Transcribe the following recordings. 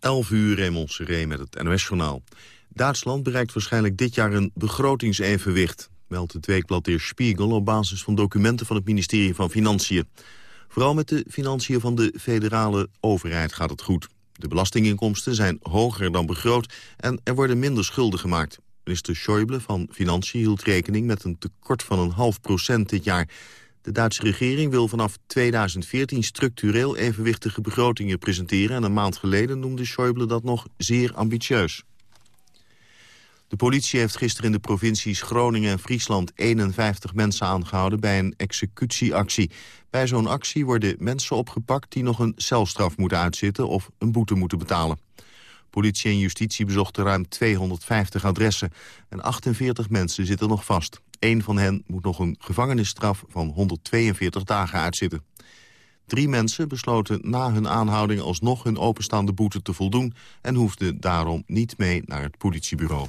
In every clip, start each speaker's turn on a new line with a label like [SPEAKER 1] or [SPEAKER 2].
[SPEAKER 1] 11 uur Raymond Seré met het NOS-journaal. Duitsland bereikt waarschijnlijk dit jaar een begrotingsevenwicht... meldt het weekblad Der Spiegel op basis van documenten van het ministerie van Financiën. Vooral met de financiën van de federale overheid gaat het goed. De belastinginkomsten zijn hoger dan begroot en er worden minder schulden gemaakt. Minister Schäuble van Financiën hield rekening met een tekort van een half procent dit jaar. De Duitse regering wil vanaf 2014 structureel evenwichtige begrotingen presenteren... en een maand geleden noemde Schäuble dat nog zeer ambitieus. De politie heeft gisteren in de provincies Groningen en Friesland 51 mensen aangehouden bij een executieactie. Bij zo'n actie worden mensen opgepakt die nog een celstraf moeten uitzitten of een boete moeten betalen. Politie en justitie bezochten ruim 250 adressen en 48 mensen zitten nog vast. Eén van hen moet nog een gevangenisstraf van 142 dagen uitzitten. Drie mensen besloten na hun aanhouding alsnog hun openstaande boete te voldoen... en hoefden daarom niet mee naar het politiebureau.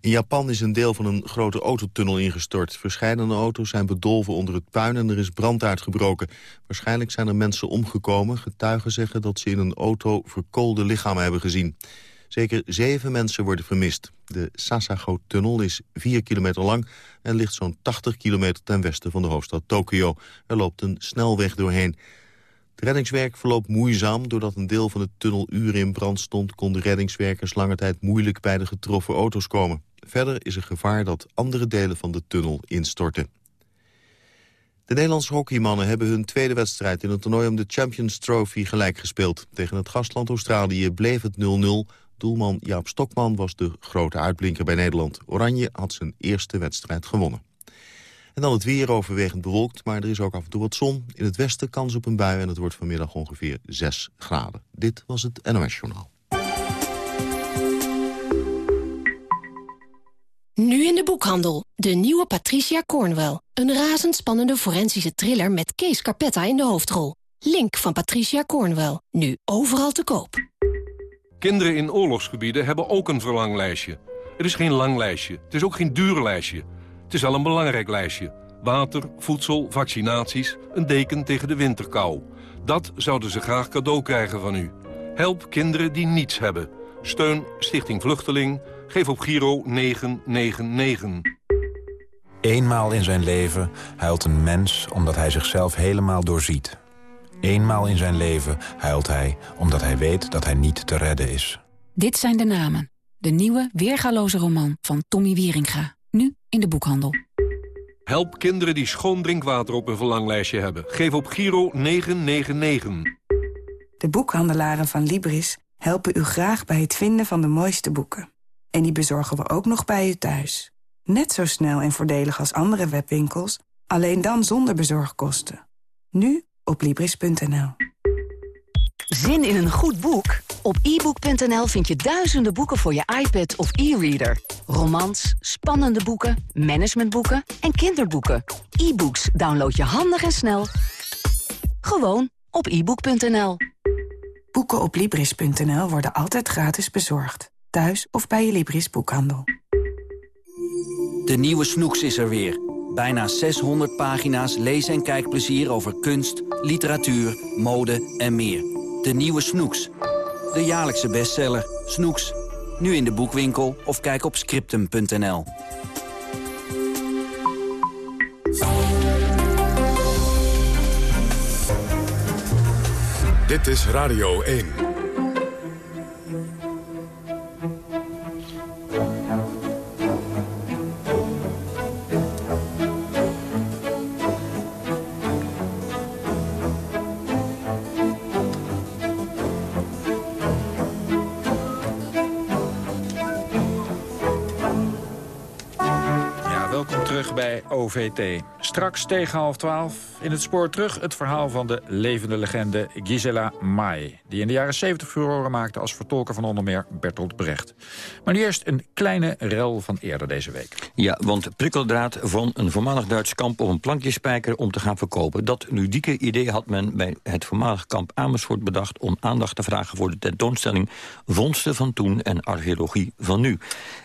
[SPEAKER 1] In Japan is een deel van een grote autotunnel ingestort. Verscheidene auto's zijn bedolven onder het puin en er is brand uitgebroken. Waarschijnlijk zijn er mensen omgekomen. Getuigen zeggen dat ze in een auto verkoolde lichamen hebben gezien. Zeker zeven mensen worden vermist. De Sasago-tunnel is 4 kilometer lang en ligt zo'n 80 kilometer ten westen van de hoofdstad Tokio. Er loopt een snelweg doorheen. Het reddingswerk verloopt moeizaam. Doordat een deel van de tunnel uren in brand stond... konden reddingswerkers lange tijd moeilijk bij de getroffen auto's komen. Verder is er gevaar dat andere delen van de tunnel instorten. De Nederlandse hockeymannen hebben hun tweede wedstrijd in het toernooi om de Champions Trophy gelijk gespeeld. Tegen het gastland Australië bleef het 0-0. Doelman Jaap Stokman was de grote uitblinker bij Nederland. Oranje had zijn eerste wedstrijd gewonnen. En dan het weer overwegend bewolkt, maar er is ook af en toe wat zon. In het westen kans op een bui en het wordt vanmiddag ongeveer 6 graden. Dit was het NOS Journaal.
[SPEAKER 2] Nu in de boekhandel. De nieuwe Patricia Cornwell. Een razendspannende forensische thriller met Kees Carpetta in de hoofdrol. Link van Patricia Cornwell. Nu overal te koop.
[SPEAKER 3] Kinderen in oorlogsgebieden hebben ook een verlanglijstje. Het is geen lang lijstje. Het is ook geen duur lijstje. Het is wel een belangrijk lijstje. Water, voedsel, vaccinaties, een deken tegen de winterkou. Dat zouden ze graag cadeau krijgen van u. Help kinderen die niets hebben. Steun Stichting Vluchteling. Geef op Giro 999.
[SPEAKER 4] Eenmaal in zijn leven huilt een mens omdat hij zichzelf helemaal doorziet. Eenmaal in zijn leven huilt hij omdat hij weet dat hij niet te redden is.
[SPEAKER 5] Dit zijn de namen. De nieuwe, weergaloze roman van Tommy Wieringa. Nu in de boekhandel.
[SPEAKER 3] Help kinderen die schoon drinkwater op hun verlanglijstje hebben. Geef op Giro 999.
[SPEAKER 6] De boekhandelaren van Libris helpen u graag bij het vinden van de mooiste boeken. En die bezorgen we ook nog bij u thuis. Net zo snel en voordelig als andere webwinkels, alleen dan zonder bezorgkosten. Nu op Libris.nl.
[SPEAKER 7] Zin in een goed boek? Op ebook.nl vind je duizenden boeken voor je iPad of e-reader. Romans, spannende boeken, managementboeken en kinderboeken. E-books download je handig en snel. Gewoon op ebook.nl.
[SPEAKER 6] Boeken op Libris.nl worden altijd gratis bezorgd. Thuis of bij je Libris boekhandel.
[SPEAKER 8] De nieuwe Snoeks is er weer. Bijna 600 pagina's lees- en kijkplezier over kunst, literatuur, mode en meer. De nieuwe Snoeks. De jaarlijkse bestseller Snoeks. Nu in de boekwinkel of kijk op scriptum.nl.
[SPEAKER 9] Dit is Radio 1.
[SPEAKER 10] Straks tegen half twaalf in het spoor terug het verhaal van de levende legende Gisela Mai. Die in de jaren 70 furoren maakte als vertolker van onder meer Bertolt Brecht. Maar nu eerst een kleine rel van eerder deze week.
[SPEAKER 11] Ja, want prikkeldraad van een voormalig Duits kamp op een plankje spijker om te gaan verkopen. Dat ludieke idee had men bij het voormalig kamp Amersfoort bedacht om aandacht te vragen voor de tentoonstelling Vondsten van toen en archeologie van nu.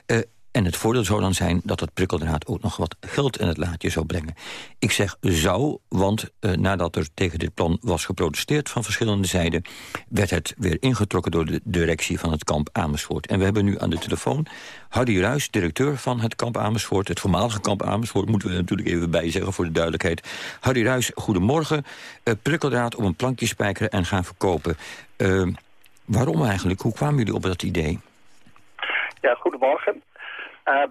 [SPEAKER 11] Uh, En het voordeel zou dan zijn dat het prikkeldraad ook nog wat geld in het laadje zou brengen. Ik zeg zou, want uh, nadat er tegen dit plan was geprotesteerd van verschillende zijden... werd het weer ingetrokken door de directie van het kamp Amersfoort. En we hebben nu aan de telefoon Hardy Ruis, directeur van het kamp Amersfoort... het voormalige kamp Amersfoort, moeten we natuurlijk even bij zeggen voor de duidelijkheid. Hardy Ruis, goedemorgen. Uh, prikkeldraad op een plankje spijkeren en gaan verkopen. Uh, waarom eigenlijk? Hoe kwamen jullie op dat idee?
[SPEAKER 9] Ja, goedemorgen. Uh,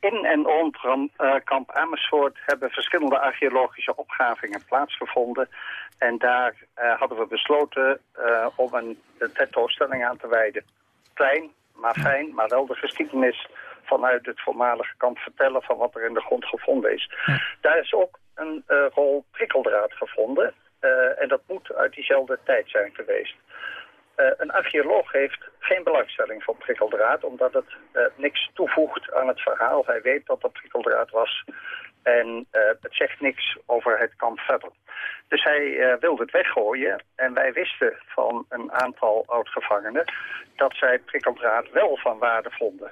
[SPEAKER 9] in en rondom uh, kamp Amersfoort hebben verschillende archeologische opgravingen plaatsgevonden. En daar uh, hadden we besloten om een tentoonstelling aan te wijden. Klein, maar fijn, maar wel de geschiedenis vanuit het voormalige kamp vertellen van wat er in de grond gevonden is. Daar is ook een rol prikkeldraad gevonden. en dat moet uit diezelfde tijd zijn geweest. Uh, een archeoloog heeft geen belangstelling voor prikkeldraad... omdat het uh, niks toevoegt aan het verhaal. Hij weet dat er prikkeldraad was en uh, het zegt niks over het kamp verder. Dus hij wilde het weggooien en wij wisten van een aantal oudgevangenen... dat zij prikkeldraad wel van waarde vonden.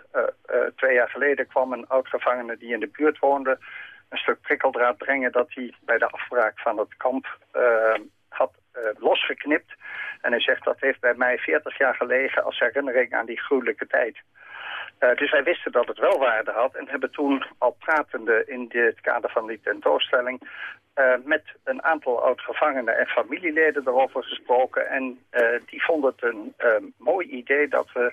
[SPEAKER 9] twee jaar geleden kwam een oudgevangene die in de buurt woonde... een stuk prikkeldraad brengen dat hij bij de afbraak van het kamp had losgeknipt... En hij zegt, dat heeft bij mij 40 jaar gelegen als herinnering aan die gruwelijke tijd. Uh, dus wij wisten dat het wel waarde had en hebben toen al pratende in het kader van die tentoonstelling uh, met een aantal oud-gevangenen en familieleden erover gesproken. En uh, die vonden het een mooi idee dat we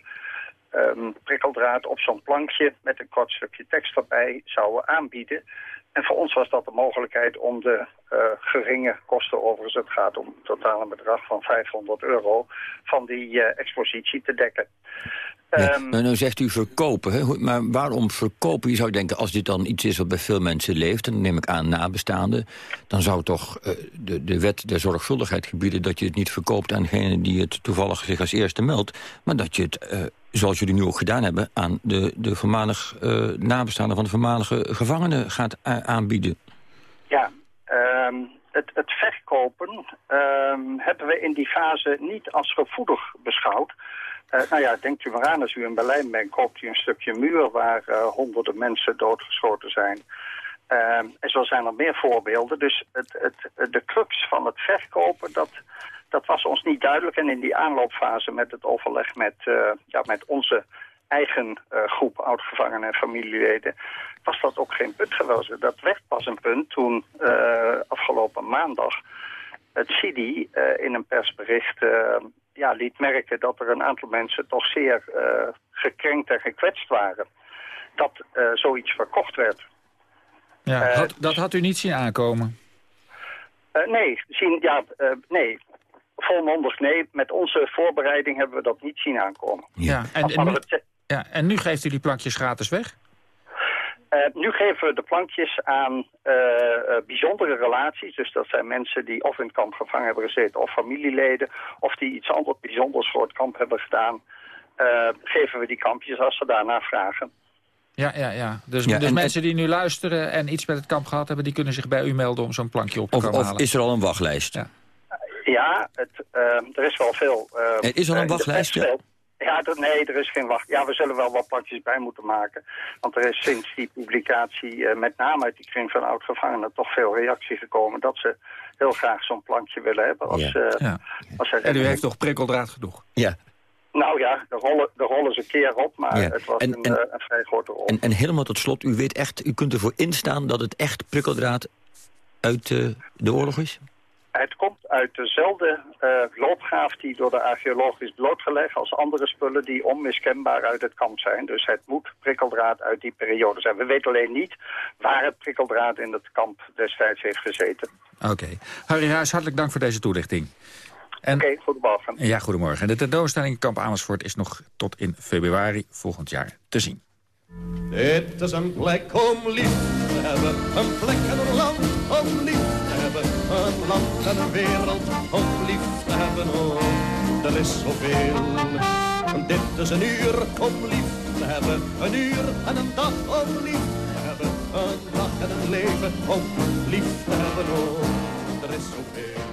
[SPEAKER 9] um, prikkeldraad op zo'n plankje met een kort stukje tekst erbij zouden aanbieden. En voor ons was dat de mogelijkheid om de uh, geringe kosten, overigens het gaat om totaal een bedrag van 500 euro, van die uh, expositie te dekken.
[SPEAKER 11] Ja, um, nou zegt u verkopen, hè? maar waarom verkopen? Je zou denken, als dit dan iets is wat bij veel mensen leeft... dan neem ik aan nabestaanden... dan zou toch uh, de, de wet der zorgvuldigheid gebieden... dat je het niet verkoopt aan degene die het toevallig zich als eerste meldt... maar dat je het zoals jullie nu ook gedaan hebben... aan de, de voormalig uh, nabestaanden van de voormalige gevangenen gaat aanbieden?
[SPEAKER 9] Ja, um, het, het verkopen um, hebben we in die fase niet als gevoelig beschouwd. Uh, nou ja, denkt u maar aan, als u in Berlijn bent, koopt u een stukje muur... waar uh, honderden mensen doodgeschoten zijn... Uh, en zo zijn er meer voorbeelden. Dus het, het, de crux van het verkopen, dat, dat was ons niet duidelijk. En in die aanloopfase met het overleg met, uh, ja, met onze eigen uh, groep oudgevangenen en familieleden... was dat ook geen punt geweest. Dat werd pas een punt toen uh, afgelopen maandag het CIDI in een persbericht ja, liet merken... dat er een aantal mensen toch zeer gekrenkt en gekwetst waren. Dat zoiets verkocht werd.
[SPEAKER 10] Ja, had, dat had u niet zien aankomen?
[SPEAKER 9] Nee, zien, ja, nee, volmondig nee. Met onze voorbereiding hebben we dat niet zien aankomen.
[SPEAKER 10] Ja, en, en, nu, ja, en nu geeft u die plankjes gratis weg?
[SPEAKER 9] Uh, nu geven we de plankjes aan uh, uh, bijzondere relaties. Dus dat zijn mensen die of in het kamp gevangen hebben gezeten... of familieleden, of die iets anders bijzonders voor het kamp hebben gedaan... geven we die kampjes als ze daarna vragen.
[SPEAKER 10] Ja, ja, ja. Dus, ja, dus en, mensen die nu luisteren en iets met het kamp gehad hebben... die kunnen zich bij u melden om zo'n plankje op te
[SPEAKER 11] of,
[SPEAKER 10] komen
[SPEAKER 11] of
[SPEAKER 10] halen.
[SPEAKER 11] is er al een wachtlijst?
[SPEAKER 9] Ja. Ja, het, uh, er is wel veel. Uh,
[SPEAKER 11] er is al een wachtlijst? Ja,
[SPEAKER 9] ja er, nee, er is geen wacht. Ja, we zullen wel wat plakjes bij moeten maken. Want er is sinds die publicatie, uh, met name uit die kring van oud-gevangenen, toch veel reactie gekomen dat ze heel graag zo'n plankje willen hebben. Als,
[SPEAKER 10] ja. ja. als en u heeft toch prikkeldraad genoeg?
[SPEAKER 11] Ja.
[SPEAKER 9] Nou ja, de rollen, de rollen ze een keer op, maar ja. het was en, een, en, een, vrij grote rol.
[SPEAKER 11] En, en, helemaal tot slot, u weet echt, u kunt ervoor instaan dat het echt prikkeldraad uit de oorlog is?
[SPEAKER 9] Het komt uit dezelfde uh, loopgraaf die door de archeoloog is blootgelegd als andere spullen die onmiskenbaar uit het kamp zijn. Dus het moet prikkeldraad uit die periode zijn. We weten alleen niet waar het prikkeldraad in het kamp destijds heeft gezeten.
[SPEAKER 10] Oké. Okay. Harry Huis, hartelijk dank voor deze toelichting.
[SPEAKER 9] Oké, okay, goedemorgen.
[SPEAKER 10] Ja, goedemorgen. De tentoonstelling Kamp Amersfoort is nog tot in februari volgend jaar te zien.
[SPEAKER 12] Dit is een plek om lief te hebben, een plek en een land om lief te hebben. Een land en een wereld om lief te hebben, oh, er is zoveel. Dit is een uur om lief te hebben, een uur en een dag om lief te hebben. Een dag en een leven om lief te hebben, oh, er is zoveel.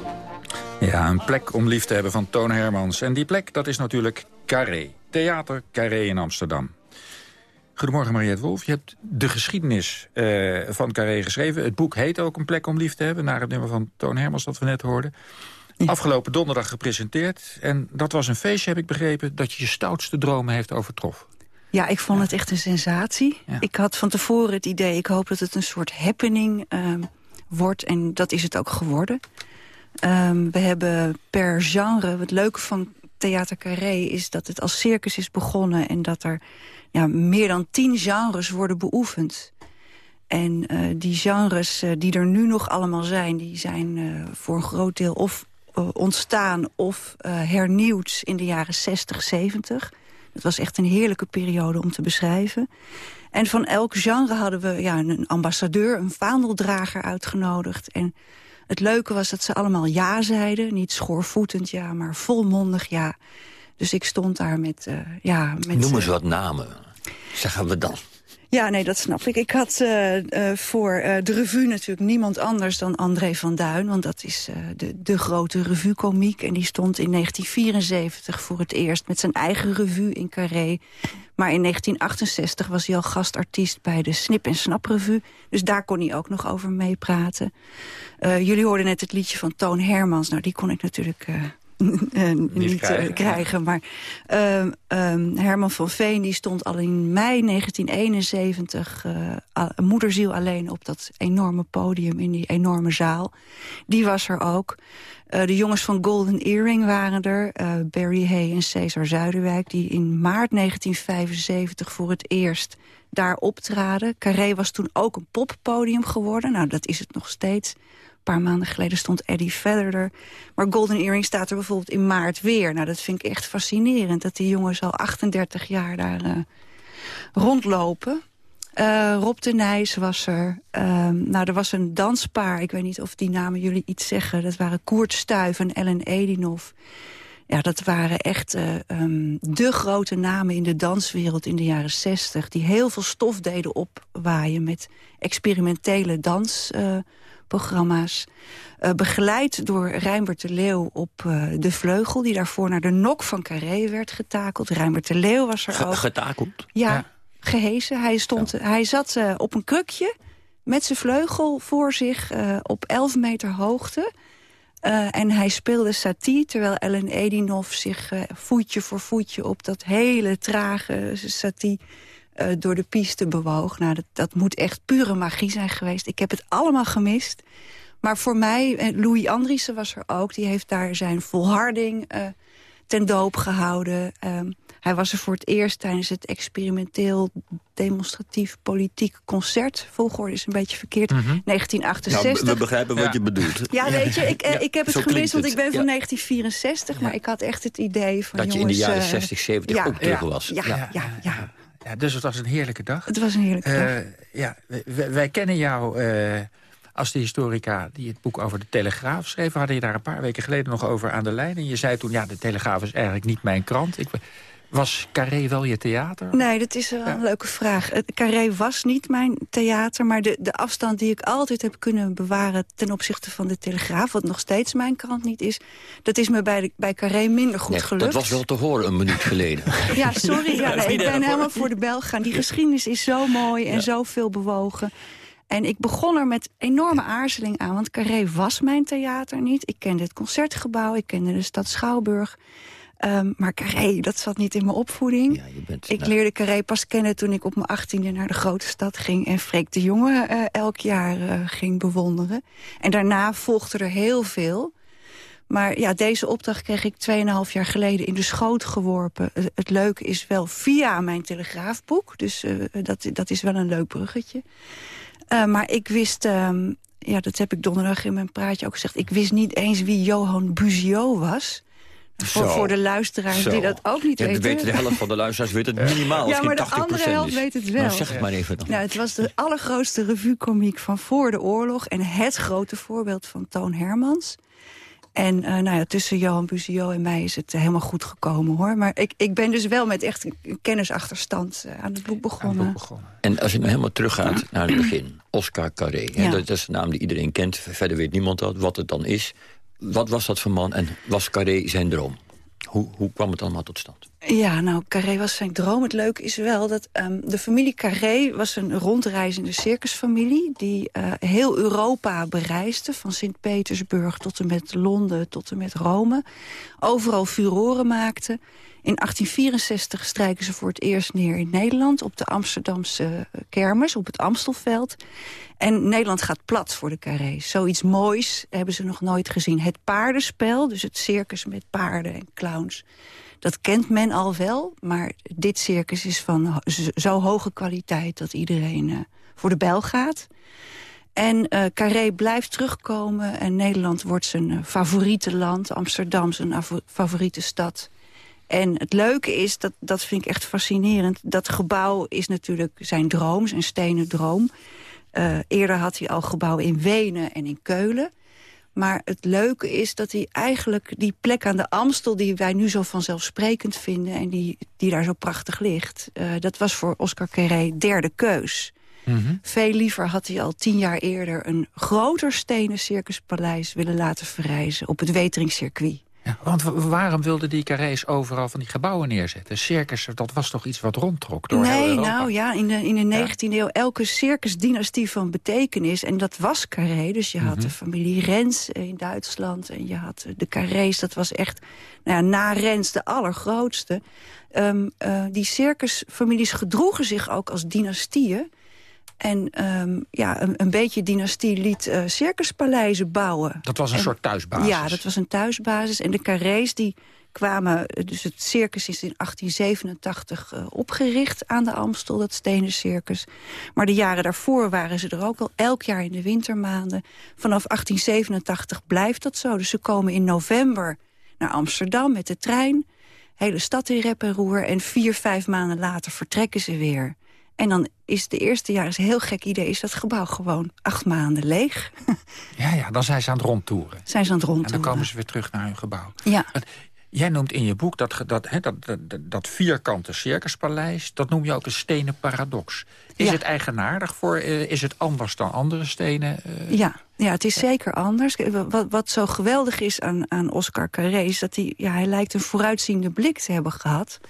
[SPEAKER 10] Ja, een plek om lief te hebben van Toon Hermans. En die plek, dat is natuurlijk Carré. Theater Carré in Amsterdam. Goedemorgen, Mariette Wolf. Je hebt de geschiedenis uh, van Carré geschreven. Het boek heet ook Een plek om lief te hebben... naar het nummer van Toon Hermans dat we net hoorden. Afgelopen donderdag gepresenteerd. En dat was een feestje, heb ik begrepen... dat je je stoutste dromen heeft overtroffen.
[SPEAKER 13] Ja, ik vond het echt een sensatie. Ik had van tevoren het idee, ik hoop dat het een soort happening uh, wordt. En dat is het ook geworden. Um, we hebben per genre, het leuke van Theater Carré is dat het als circus is begonnen... en dat er ja, meer dan tien genres worden beoefend. En uh, die genres uh, die er nu nog allemaal zijn... die zijn uh, voor een groot deel of ontstaan of hernieuwd in de jaren 60, 70. Het was echt een heerlijke periode om te beschrijven. En van elk genre hadden we ja, een ambassadeur, een vaandeldrager uitgenodigd. En het leuke was dat ze allemaal ja zeiden. Niet schoorvoetend ja, maar volmondig ja. Dus ik stond daar met... Uh, ja, met
[SPEAKER 11] Noem eens uh, wat namen. Zeggen we dan.
[SPEAKER 13] Ja, nee, dat snap ik. Ik had uh, uh, voor uh, de revue natuurlijk niemand anders dan André van Duin. Want dat is de, de grote revue-komiek. En die stond in 1974 voor het eerst met zijn eigen revue in Carré. Maar in 1968 was hij al gastartiest bij de Snip en Snap revue. Dus daar kon hij ook nog over meepraten. jullie hoorden net het liedje van Toon Hermans. Nou, die kon ik natuurlijk niet, niet krijgen. krijgen. Maar uh, um, Herman van Veen die stond al in mei 1971... Uh, moederziel alleen op dat enorme podium in die enorme zaal. Die was er ook. Uh, de jongens van Golden Earring waren er. Uh, Barry Hay en Cesar Zuiderwijk. Die in maart 1975 voor het eerst daar optraden. Carré was toen ook een poppodium geworden. Nou, dat is het nog steeds. Paar maanden geleden stond Eddie Vedder er. Maar Golden Earring staat er bijvoorbeeld in maart weer. Nou, dat vind ik echt fascinerend. Dat die jongens al 38 jaar daar uh, rondlopen. Uh, Rob de Nijs was er. Uh, nou, er was een danspaar. Ik weet niet of die namen jullie iets zeggen. Dat waren Koert Stuif en Ellen Edinov. Ja, dat waren echt uh, de grote namen in de danswereld in de jaren 60. Die heel veel stof deden opwaaien met experimentele dans programma's. Uh, begeleid door Rijnbert de Leeuw op uh, de vleugel... die daarvoor naar de nok van Carré werd getakeld. Rijnbert de Leeuw was er
[SPEAKER 11] Ge
[SPEAKER 13] ook.
[SPEAKER 11] Getakeld?
[SPEAKER 13] Ja, ja. gehezen. Hij, stond, ja. hij zat uh, op een krukje met zijn vleugel voor zich op 11 meter hoogte... Uh, en hij speelde satie, terwijl Ellen Edinov zich uh, voetje voor voetje... op dat hele trage satie uh, door de piste bewoog. Nou, dat, dat moet echt pure magie zijn geweest. Ik heb het allemaal gemist. Maar voor mij, Louis Andriessen was er ook. Die heeft daar zijn volharding uh, ten doop gehouden. Um, hij was er voor het eerst tijdens het experimenteel demonstratief politiek concert. Volgorde is een beetje verkeerd. Mm -hmm. 1968.
[SPEAKER 11] Nou, we begrijpen wat ja. je bedoelt.
[SPEAKER 13] Ja, weet je, ik, ja, ik heb het gemist, want ik ben van 1964. Maar ik had echt het idee van
[SPEAKER 11] Dat
[SPEAKER 13] jongens,
[SPEAKER 11] je in de jaren 60, 70 ook terug was.
[SPEAKER 13] Ja, ja, ja. Ja.
[SPEAKER 10] Dus het was een heerlijke dag.
[SPEAKER 13] Het was een heerlijke uh, dag.
[SPEAKER 10] Ja, wij, wij kennen jou uh, als de historica die het boek over de Telegraaf schreef. We hadden je daar een paar weken geleden nog over aan de lijn. En je zei toen, ja, de Telegraaf is eigenlijk niet mijn krant. Ik, was Carré wel je theater?
[SPEAKER 13] Nee, dat is wel een leuke vraag. Carré was niet mijn theater, maar de, de afstand die ik altijd heb kunnen bewaren... ten opzichte van de Telegraaf, wat nog steeds mijn krant niet is... dat is me bij, de, bij Carré minder goed
[SPEAKER 11] nee,
[SPEAKER 13] gelukt.
[SPEAKER 11] Dat was wel te horen een minuut geleden.
[SPEAKER 13] ja, sorry, ja, nee, ik ben helemaal voor de bel gegaan. Die geschiedenis is zo mooi en ja. zo veel bewogen. En ik begon er met enorme aarzeling aan, want Carré was mijn theater niet. Ik kende het Concertgebouw, ik kende de stad Schouwburg... Um, maar Carré, dat zat niet in mijn opvoeding.
[SPEAKER 11] Ja, je bent,
[SPEAKER 13] ik nou... leerde Carré pas kennen toen ik op mijn achttiende naar de grote stad ging... en Freek de Jonge uh, elk jaar uh, ging bewonderen. En daarna volgde er heel veel. Maar ja, deze opdracht kreeg ik 2,5 jaar geleden in de schoot geworpen. Het, het leuke is wel via mijn telegraafboek. Dus uh, dat, dat is wel een leuk bruggetje. maar ik wist... Um, ja, dat heb ik donderdag in mijn praatje ook gezegd. Ik wist niet eens wie Johan Buziot was... Voor, voor, de luisteraars
[SPEAKER 11] Zo.
[SPEAKER 13] die dat ook niet
[SPEAKER 11] ja,
[SPEAKER 13] weten.
[SPEAKER 11] Weet de helft van de luisteraars weet het minimaal.
[SPEAKER 13] Ja, maar de
[SPEAKER 11] 80
[SPEAKER 13] andere helft
[SPEAKER 11] is.
[SPEAKER 13] weet het wel.
[SPEAKER 11] Nou, zeg het maar even.
[SPEAKER 13] Nou, het was de allergrootste revue-komiek van voor de oorlog. En het grote voorbeeld van Toon Hermans. En uh, nou ja, tussen Johan Buziot en mij is het helemaal goed gekomen, hoor. Maar ik, ik ben dus wel met echt een kennisachterstand uh, aan het boek begonnen.
[SPEAKER 10] Het boek begonnen.
[SPEAKER 11] En als je nou helemaal teruggaat naar het begin. Oscar Carré. Ja. Dat is een naam die iedereen kent. Verder weet niemand dat, wat het dan is. Wat was dat voor man en was Carré zijn droom? Hoe, hoe kwam het allemaal tot stand?
[SPEAKER 13] Ja, nou, Carré was zijn droom. Het leuke is wel dat um, de familie Carré was een rondreizende circusfamilie... die uh, heel Europa bereisde, van Sint-Petersburg tot en met Londen tot en met Rome. Overal furoren maakte. In 1864 strijken ze voor het eerst neer in Nederland... op de Amsterdamse kermis, op het Amstelveld. En Nederland gaat plat voor de carrés. Zoiets moois hebben ze nog nooit gezien. Het paardenspel, dus het circus met paarden en clowns... dat kent men al wel, maar dit circus is van zo hoge kwaliteit... dat iedereen uh, voor de bel gaat... En uh, Carré blijft terugkomen en Nederland wordt zijn uh, favoriete land. Amsterdam zijn favoriete stad. En het leuke is, dat, dat vind ik echt fascinerend... dat gebouw is natuurlijk zijn droom, zijn stenen droom. Eerder had hij al gebouwen in Wenen en in Keulen. Maar het leuke is dat hij eigenlijk die plek aan de Amstel... die wij nu zo vanzelfsprekend vinden en die, die daar zo prachtig ligt... Uh, dat was voor Oscar Carré derde keus. Mm -hmm. Veel liever had hij al tien jaar eerder... een groter stenen circuspaleis willen laten verrijzen... op het Weteringscircuit.
[SPEAKER 10] Ja, want waarom wilden die carrés overal van die gebouwen neerzetten? Circus, dat was toch iets wat rondtrok door
[SPEAKER 13] nee,
[SPEAKER 10] heel Europa?
[SPEAKER 13] nou ja, in de, in de 19e eeuw elke circusdynastie van betekenis. En dat was Carré. Dus je had mm -hmm. de familie Rens in Duitsland. En je had de Carrés, dat was echt nou ja, na Rens de allergrootste. Um, uh, die circusfamilies gedroegen zich ook als dynastieën. En um, ja, een, een, beetje dynastie liet uh, circuspaleizen bouwen.
[SPEAKER 10] Dat was een
[SPEAKER 13] en,
[SPEAKER 10] soort thuisbasis?
[SPEAKER 13] Ja, dat was een thuisbasis. En de carrés die kwamen... Dus het circus is in 1887 uh, opgericht aan de Amstel, dat stenen circus. Maar de jaren daarvoor waren ze er ook al, elk jaar in de wintermaanden. Vanaf 1887 blijft dat zo. Dus ze komen in november naar Amsterdam met de trein. Hele stad in rep en roer. En vier, vijf maanden later vertrekken ze weer. En dan is de eerste jaar, is een heel gek idee... is dat gebouw gewoon acht maanden leeg.
[SPEAKER 10] Ja, ja, dan zijn ze aan het rondtoeren.
[SPEAKER 13] Zijn ze aan het rondtoeren.
[SPEAKER 10] En dan komen ze weer terug naar hun gebouw.
[SPEAKER 13] Ja.
[SPEAKER 10] Jij noemt in je boek dat, dat, dat, dat, dat vierkante circuspaleis... dat noem je ook een stenen paradox. Is
[SPEAKER 13] Ja.
[SPEAKER 10] het eigenaardig voor... Uh, is het anders dan andere stenen? Uh,
[SPEAKER 13] Ja, ja, het is zeker anders. Wat, wat zo geweldig is aan, aan Oscar Carré... is dat hij, ja, hij lijkt een vooruitziende blik te hebben gehad.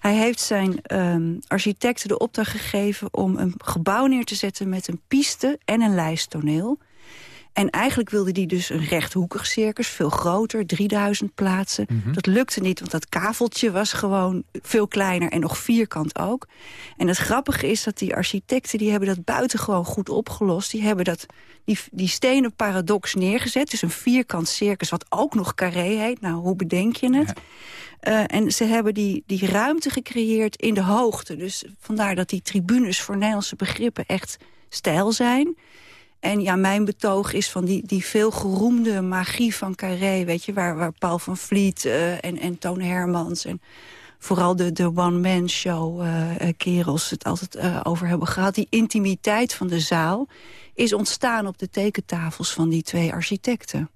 [SPEAKER 13] Hij heeft zijn um, architecten de opdracht gegeven... om een gebouw neer te zetten met een piste en een lijsttoneel... En eigenlijk wilde hij dus een rechthoekig circus, veel groter, 3000 plaatsen. Mm -hmm. Dat lukte niet, want dat kaveltje was gewoon veel kleiner en nog vierkant ook. En het grappige is dat die architecten, die hebben dat buitengewoon goed opgelost. Die hebben dat, die, die stenen paradox neergezet, dus een vierkant circus wat ook nog carré heet. Nou, hoe bedenk je het? Ja. Uh, en ze hebben die, die ruimte gecreëerd in de hoogte. Dus vandaar dat die tribunes voor Nederlandse begrippen echt stijl zijn... En ja, mijn betoog is van die, die veel geroemde magie van Carré... weet je, waar, waar Paul van Vliet uh, en, en Toon Hermans... en vooral de, de one-man-show uh, kerels het altijd uh, over hebben gehad. Die intimiteit van de zaal is ontstaan op de tekentafels van die twee architecten.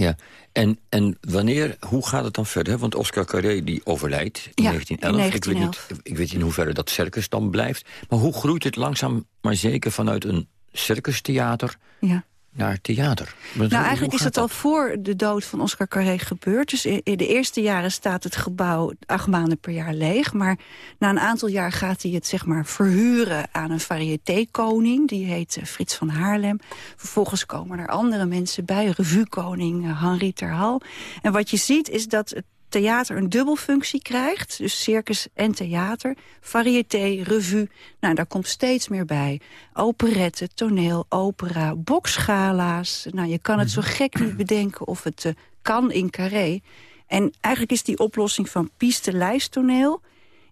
[SPEAKER 11] Ja, en, en wanneer, hoe gaat het dan verder? Want Oscar Carré die overlijdt in,
[SPEAKER 13] ja,
[SPEAKER 11] 1911.
[SPEAKER 13] in 1911.
[SPEAKER 11] Ik, weet niet, ik weet niet in hoeverre dat circus dan blijft. Maar hoe groeit het langzaam maar zeker vanuit een circustheater
[SPEAKER 13] ja.
[SPEAKER 11] Naar theater.
[SPEAKER 13] Maar nou, eigenlijk is het al voor de dood van Oscar Carré gebeurd. Dus in de eerste jaren staat het gebouw acht maanden per jaar leeg. Maar na een aantal jaar gaat hij het zeg maar verhuren aan een variété-koning. Die heet Frits van Haarlem. Vervolgens komen er andere mensen bij. Revue-koning Henri Terhal. En wat je ziet is dat het theater een dubbelfunctie krijgt. Dus circus en theater. Variété, revue. Nou, daar komt steeds meer bij. Operette, toneel, opera, boksgala's. Nou, je kan het zo gek niet bedenken of het uh, kan in Carré. En eigenlijk is die oplossing van piste lijsttoneel...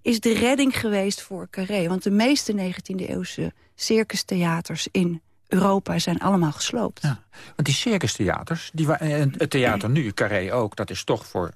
[SPEAKER 13] is de redding geweest voor Carré. Want de meeste 19e-eeuwse circustheaters in Europa zijn allemaal gesloopt.
[SPEAKER 10] Ja, want die circustheaters, die, het theater nu, Carré ook... dat is toch voor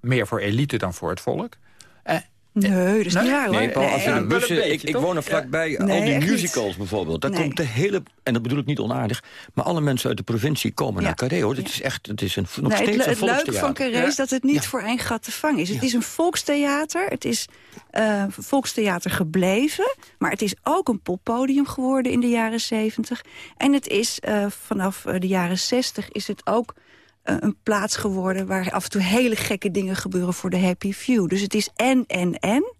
[SPEAKER 10] meer voor elite dan voor het volk.
[SPEAKER 13] Eh, nee, dat is nee? niet waar hoor.
[SPEAKER 11] Nee, Paul, als je nee, bussen, beetje, ik, ik, woon er vlakbij, ja. al die musicals niet. bijvoorbeeld. Daar komt de hele, en dat bedoel ik niet onaardig... maar alle mensen uit de provincie komen ja. naar Carré. Hoor. Het is echt, het is een, nog steeds
[SPEAKER 13] het,
[SPEAKER 11] een
[SPEAKER 13] volkstheater. Het leuke van Carré is dat het niet voor één gat te vangen is. Het is een volkstheater, het is uh, volkstheater gebleven... maar het is ook een poppodium geworden in de jaren zeventig. En het is uh, vanaf de jaren zestig is het ook... eh, een plaats geworden... waar af en toe hele gekke dingen gebeuren voor de happy few. Dus het is en, en, en.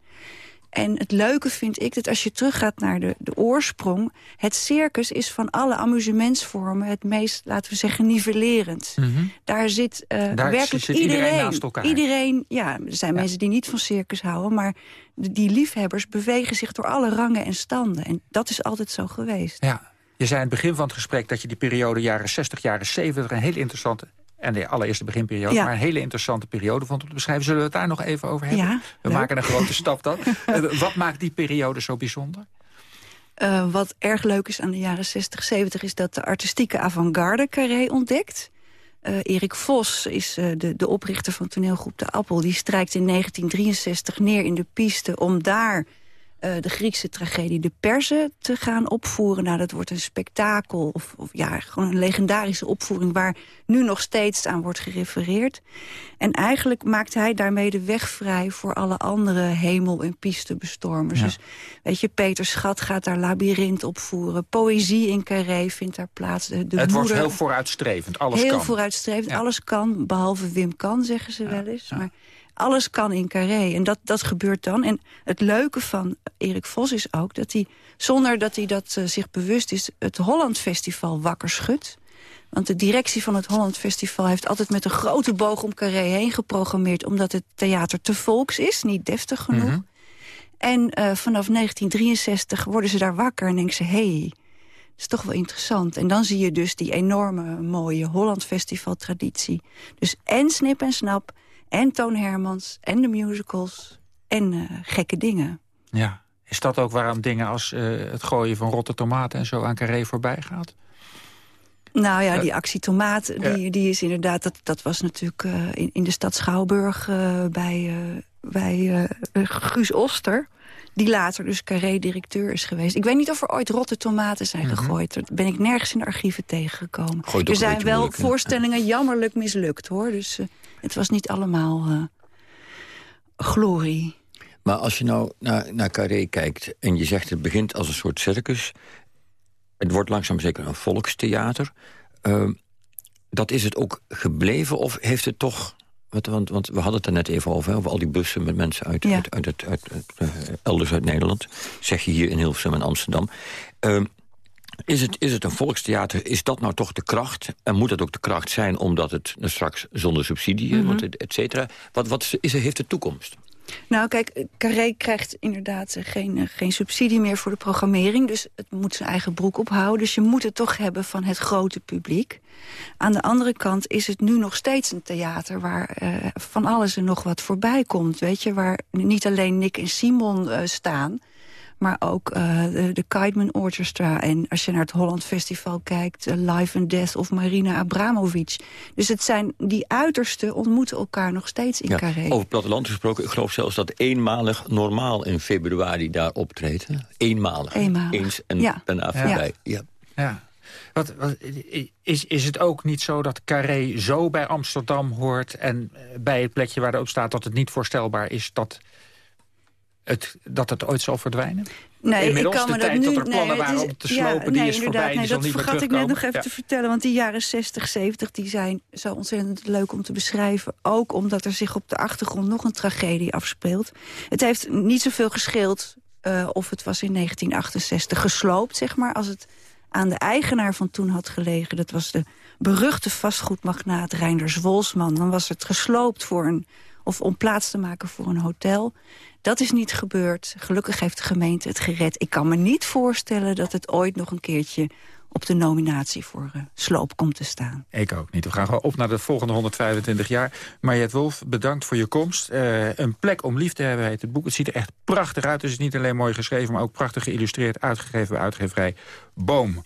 [SPEAKER 13] En het leuke vind ik dat als je teruggaat naar de, de oorsprong... het circus is van alle amusementsvormen het meest, laten we zeggen, nivellerend.
[SPEAKER 10] Mhm.
[SPEAKER 13] Daar zit uh,
[SPEAKER 10] Daar
[SPEAKER 13] werkelijk
[SPEAKER 10] zit
[SPEAKER 13] iedereen.
[SPEAKER 10] iedereen naast elkaar.
[SPEAKER 13] Iedereen, ja, er zijn mensen die niet van circus houden... maar de- die liefhebbers bewegen zich door alle rangen en standen. En dat is altijd zo geweest.
[SPEAKER 10] Ja. Je zei in het begin van het gesprek dat je die periode jaren 60, jaren 70... een heel interessante, en de allereerste beginperiode...
[SPEAKER 13] Ja.
[SPEAKER 10] maar een hele interessante periode vond om te beschrijven. Zullen we het daar nog even over hebben?
[SPEAKER 13] Ja,
[SPEAKER 10] we
[SPEAKER 13] leuk.
[SPEAKER 10] maken een grote stap dan. Eh, wat maakt die periode zo bijzonder?
[SPEAKER 13] Eh, wat erg leuk is aan de jaren 60, 70... is dat de artistieke avant-garde Carré ontdekt. Eh, Erik Vos is de, de oprichter van toneelgroep De Appel. Die strijkt in 1963 neer in de piste om daar... eh, de Griekse tragedie De Perse te gaan opvoeren. Nou, dat wordt een spektakel, of, of ja, gewoon een legendarische opvoering... waar nu nog steeds aan wordt gerefereerd. En eigenlijk maakt hij daarmee de weg vrij... voor alle andere hemel- en pistebestormers.
[SPEAKER 10] Ja.
[SPEAKER 13] Dus weet je, Peter Schat gaat daar Labyrinth opvoeren. Poëzie in Carré vindt daar plaats. De, de
[SPEAKER 10] het wordt heel vooruitstrevend, alles
[SPEAKER 13] heel
[SPEAKER 10] kan.
[SPEAKER 13] vooruitstrevend.
[SPEAKER 10] Ja.
[SPEAKER 13] Alles kan, behalve Wim kan, zeggen ze wel eens. Maar alles kan in Carré. En dat, dat gebeurt dan. En het leuke van Erik Vos is ook dat hij, zonder dat hij dat eh, zich bewust is... het Holland Festival wakker schudt. Want de directie van het Holland Festival heeft altijd met een grote boog om Carré heen geprogrammeerd... omdat het theater te volks is, niet deftig genoeg.
[SPEAKER 10] Mhm.
[SPEAKER 13] En eh, vanaf 1963 worden ze daar wakker en denken ze... hé, hey, dat is toch wel interessant. En dan zie je dus die enorme mooie Holland Festival traditie. Dus en Snip en Snap, en Toon Hermans, en de musicals... en eh, gekke dingen.
[SPEAKER 10] Ja. Is dat ook waarom dingen als eh, het gooien van rotte tomaten en zo aan Carré voorbij gaat?
[SPEAKER 13] Nou ja,
[SPEAKER 10] Ja.
[SPEAKER 13] die actie Tomaat, die, die is inderdaad... dat, dat was natuurlijk eh, in, in de stad Schouwburg eh, bij, eh, bij eh, Guus Oster... die later dus Carré-directeur is geweest. Ik weet niet of er ooit rotte tomaten zijn
[SPEAKER 10] Mhm.
[SPEAKER 13] gegooid. Daar ben ik nergens in de archieven tegengekomen.
[SPEAKER 11] Gooit
[SPEAKER 13] Er zijn wel
[SPEAKER 11] moeilijk,
[SPEAKER 13] voorstellingen jammerlijk mislukt, hoor. Dus eh, het was niet allemaal eh, glorie.
[SPEAKER 11] Maar als je nou naar, naar Carré kijkt en je zegt het begint als een soort circus... het wordt langzaam zeker een volkstheater... eh, dat is het ook gebleven of heeft het toch... Want, want, want we hadden het er net even over, hè, over al die bussen met mensen uit,
[SPEAKER 13] Ja.
[SPEAKER 11] uit, uit, het- uit, uit, eh, elders uit Nederland. Zeg je hier in Hilversum en Amsterdam. Eh, is het, is het een volkstheater? Is dat nou toch de kracht? En moet dat ook de kracht zijn omdat het straks zonder subsidie, want et, et cetera... Wat, wat is, is, heeft de toekomst?
[SPEAKER 13] Nou, kijk, Carré krijgt inderdaad eh, geen, eh, geen subsidie meer voor de programmering. Dus het moet zijn eigen broek ophouden. Dus je moet het toch hebben van het grote publiek. Aan de andere kant is het nu nog steeds een theater... waar eh, van alles en nog wat voorbij komt. Weet je, waar niet alleen Nick en Simon staan... maar ook eh, de, de Orchestra. En als je naar het Holland Festival kijkt... eh, Life and Death of Marina Abramovic. Dus het zijn, die uitersten ontmoeten elkaar nog steeds in Carré.
[SPEAKER 11] Over platteland gesproken, ik geloof zelfs dat eenmalig normaal in februari daar optreedt. Eenmalig.
[SPEAKER 13] Eenmalig.
[SPEAKER 11] Eens en
[SPEAKER 13] Ja.
[SPEAKER 11] daarna
[SPEAKER 13] Ja.
[SPEAKER 11] voorbij. Ja.
[SPEAKER 10] Ja. Wat, wat, is, is het ook niet zo dat Carré zo bij Amsterdam hoort... en eh, bij het plekje waar er op staat dat het niet voorstelbaar is... dat het, dat het ooit zal verdwijnen?
[SPEAKER 13] Nee,
[SPEAKER 10] Inmiddels,
[SPEAKER 13] ik kan
[SPEAKER 10] de
[SPEAKER 13] me dat
[SPEAKER 10] tijd
[SPEAKER 13] nu,
[SPEAKER 10] dat er plannen
[SPEAKER 13] nee, het
[SPEAKER 10] waren
[SPEAKER 13] is-
[SPEAKER 10] om te slopen,
[SPEAKER 13] ja,
[SPEAKER 10] die
[SPEAKER 13] nee,
[SPEAKER 10] is voorbij,
[SPEAKER 13] inderdaad,
[SPEAKER 10] die
[SPEAKER 13] nee,
[SPEAKER 10] zal
[SPEAKER 13] dat
[SPEAKER 10] niet meer
[SPEAKER 13] vergat ik net nog even
[SPEAKER 10] Ja.
[SPEAKER 13] te vertellen. Want die jaren 60, 70 die zijn zo ontzettend leuk om te beschrijven. Ook omdat er zich op de achtergrond nog een tragedie afspeelt. Het heeft niet zoveel gescheeld eh, of het was in 1968 gesloopt, zeg maar. Als het aan de eigenaar van toen had gelegen. Dat was de beruchte vastgoedmagnaat Reinders Wolsman. Dan was het gesloopt voor een, of om plaats te maken voor een hotel. Dat is niet gebeurd. Gelukkig heeft de gemeente het gered. Ik kan me niet voorstellen dat het ooit nog een keertje op de nominatie voor eh, sloop komt te staan.
[SPEAKER 10] Ik ook niet. We gaan gewoon op naar de volgende 125 jaar. Mariette Wolf, bedankt voor je komst. Eh, een plek om lief te hebben heet het boek. Het ziet er echt prachtig uit. Dus het is niet alleen mooi geschreven, maar ook prachtig geïllustreerd. Uitgegeven bij uitgeverij Boom.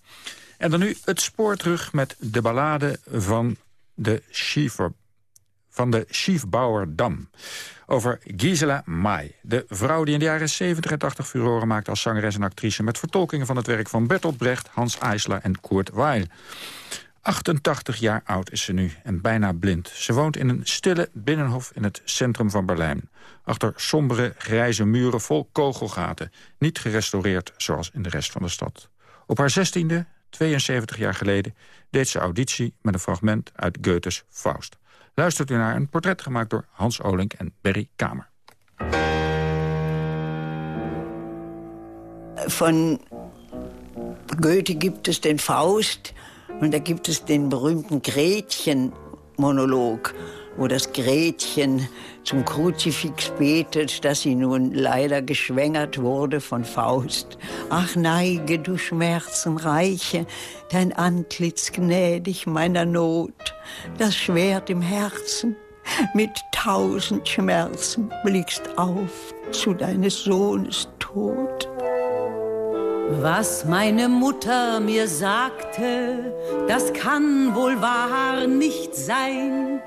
[SPEAKER 10] En dan nu het spoor terug met de ballade van de Schiefer van de Schiefbouwerdam. Over Gisela Mai, de vrouw die in de jaren 70 en 80 furoren maakte als zangeres en actrice... met vertolkingen van het werk van Bertolt Brecht, Hans Eisler en Kurt Weill. 88 jaar oud is ze nu en bijna blind. Ze woont in een stille binnenhof in het centrum van Berlijn. Achter sombere, grijze muren vol kogelgaten. Niet gerestaureerd zoals in de rest van de stad. Op haar zestiende 72 jaar geleden deed ze auditie met een fragment uit Goethes Faust. Luistert u naar een portret gemaakt door Hans Olink en Berry Kamer.
[SPEAKER 14] Von Goethe gibt es den Faust und da gibt es den berühmten Gretchen-Monolog, wo das Gretchen zum Kruzifix betet, dass sie nun leider geschwängert wurde von Faust. Ach neige, du Schmerzenreiche, dein Antlitz gnädig meiner Not, das Schwert im Herzen, mit tausend Schmerzen blickst auf zu deines Sohnes Tod.
[SPEAKER 15] Was meine Mutter mir sagte, das kann wohl wahr nicht sein.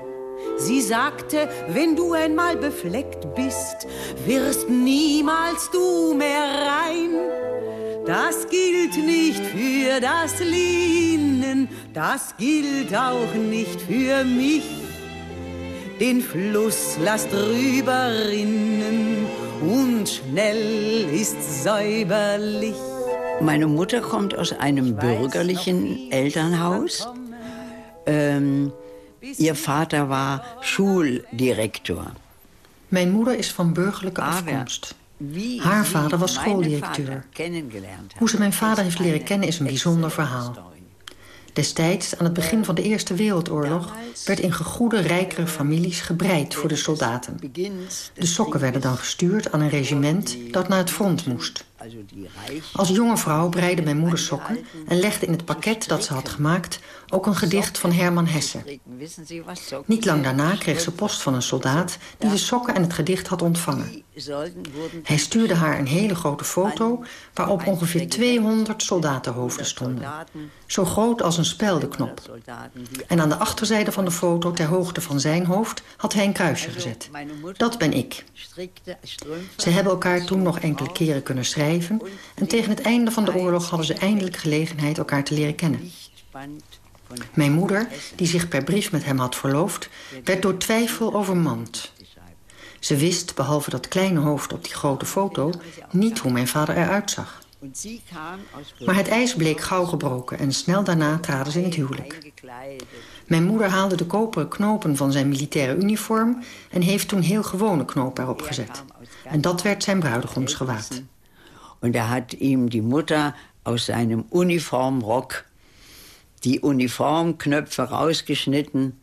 [SPEAKER 15] Sie sagte, wenn du einmal befleckt bist, wirst niemals du mehr rein. Das gilt nicht für das Linnen, das gilt auch nicht für mich. Den Fluss lasst drüber rinnen und schnell ist säuberlich.
[SPEAKER 14] Meine Mutter kommt aus einem bürgerlichen Elternhaus. Ähm, ihr Vater war Schuldirektor.
[SPEAKER 16] Mijn moeder is van burgerlijke afkomst. Haar vader was schooldirecteur. Hoe ze mijn vader heeft leren kennen is een bijzonder verhaal. Destijds, aan het begin van de Eerste Wereldoorlog... werd in gegoede, rijkere families gebreid voor de soldaten. De sokken werden dan gestuurd aan een regiment dat naar het front moest. Als jonge vrouw breide mijn moeder sokken... en legde in het pakket dat ze had gemaakt... ook een gedicht van Herman Hesse. Niet lang daarna kreeg ze post van een soldaat... die de sokken en het gedicht had ontvangen. Hij stuurde haar een hele grote foto... waarop ongeveer 200 soldatenhoofden stonden. Zo groot als een speldenknop. En aan de achterzijde van de foto, ter hoogte van zijn hoofd... had hij een kruisje gezet. Dat ben ik. Ze hebben elkaar toen nog enkele keren kunnen schrijven... en tegen het einde van de oorlog hadden ze eindelijk gelegenheid elkaar te leren kennen. Mijn moeder, die zich per brief met hem had verloofd... werd door twijfel overmand. Ze wist, behalve dat kleine hoofd op die grote foto... niet hoe mijn vader eruit zag. Maar het ijs bleek gauw gebroken en snel daarna traden ze in het huwelijk. Mijn moeder haalde de koperen knopen van zijn militaire uniform... en heeft toen heel gewone knopen erop gezet. En dat werd zijn bruidegomsgewaad.
[SPEAKER 14] En daar had ihm die Mutter aus seinem Uniformrock die Uniformknöpfe rausgeschnitten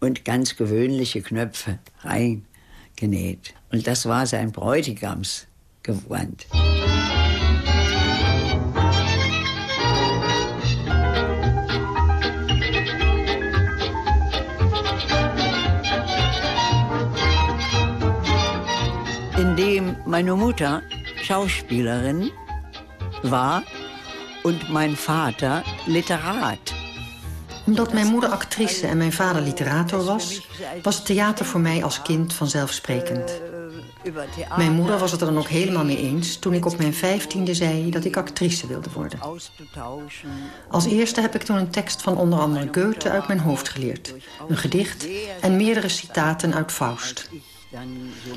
[SPEAKER 14] und ganz gewöhnliche Knöpfe reingenäht. Und das war sein Bräutigamsgewand. Indem meine Mutter Schauspielerin war und mein Vater Literat.
[SPEAKER 16] Omdat mijn moeder actrice en mijn vader literator was... was theater voor mij als kind vanzelfsprekend. Mijn moeder was het er dan ook helemaal mee eens... toen ik op mijn vijftiende zei dat ik actrice wilde worden. Als eerste heb ik toen een tekst van onder andere Goethe uit mijn hoofd geleerd. Een gedicht en meerdere citaten uit Faust.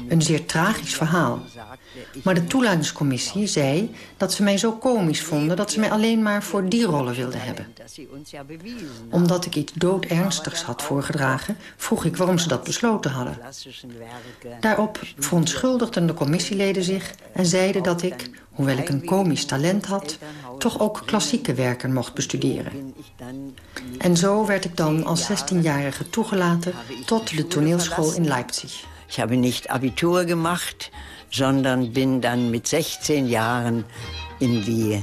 [SPEAKER 16] Een zeer tragisch verhaal. Maar de toelatingscommissie zei dat ze mij zo komisch vonden... dat ze mij alleen maar voor die rollen wilden hebben. Omdat ik iets doodernstigs had voorgedragen... vroeg ik waarom ze dat besloten hadden. Daarop verontschuldigden de commissieleden zich... en zeiden dat ik, hoewel ik een komisch talent had... toch ook klassieke werken mocht bestuderen. En zo werd ik dan als 16-jarige toegelaten... tot de toneelschool in Leipzig.
[SPEAKER 14] Ich habe nicht Abitur gemacht, sondern bin dann mit 16 Jahren in die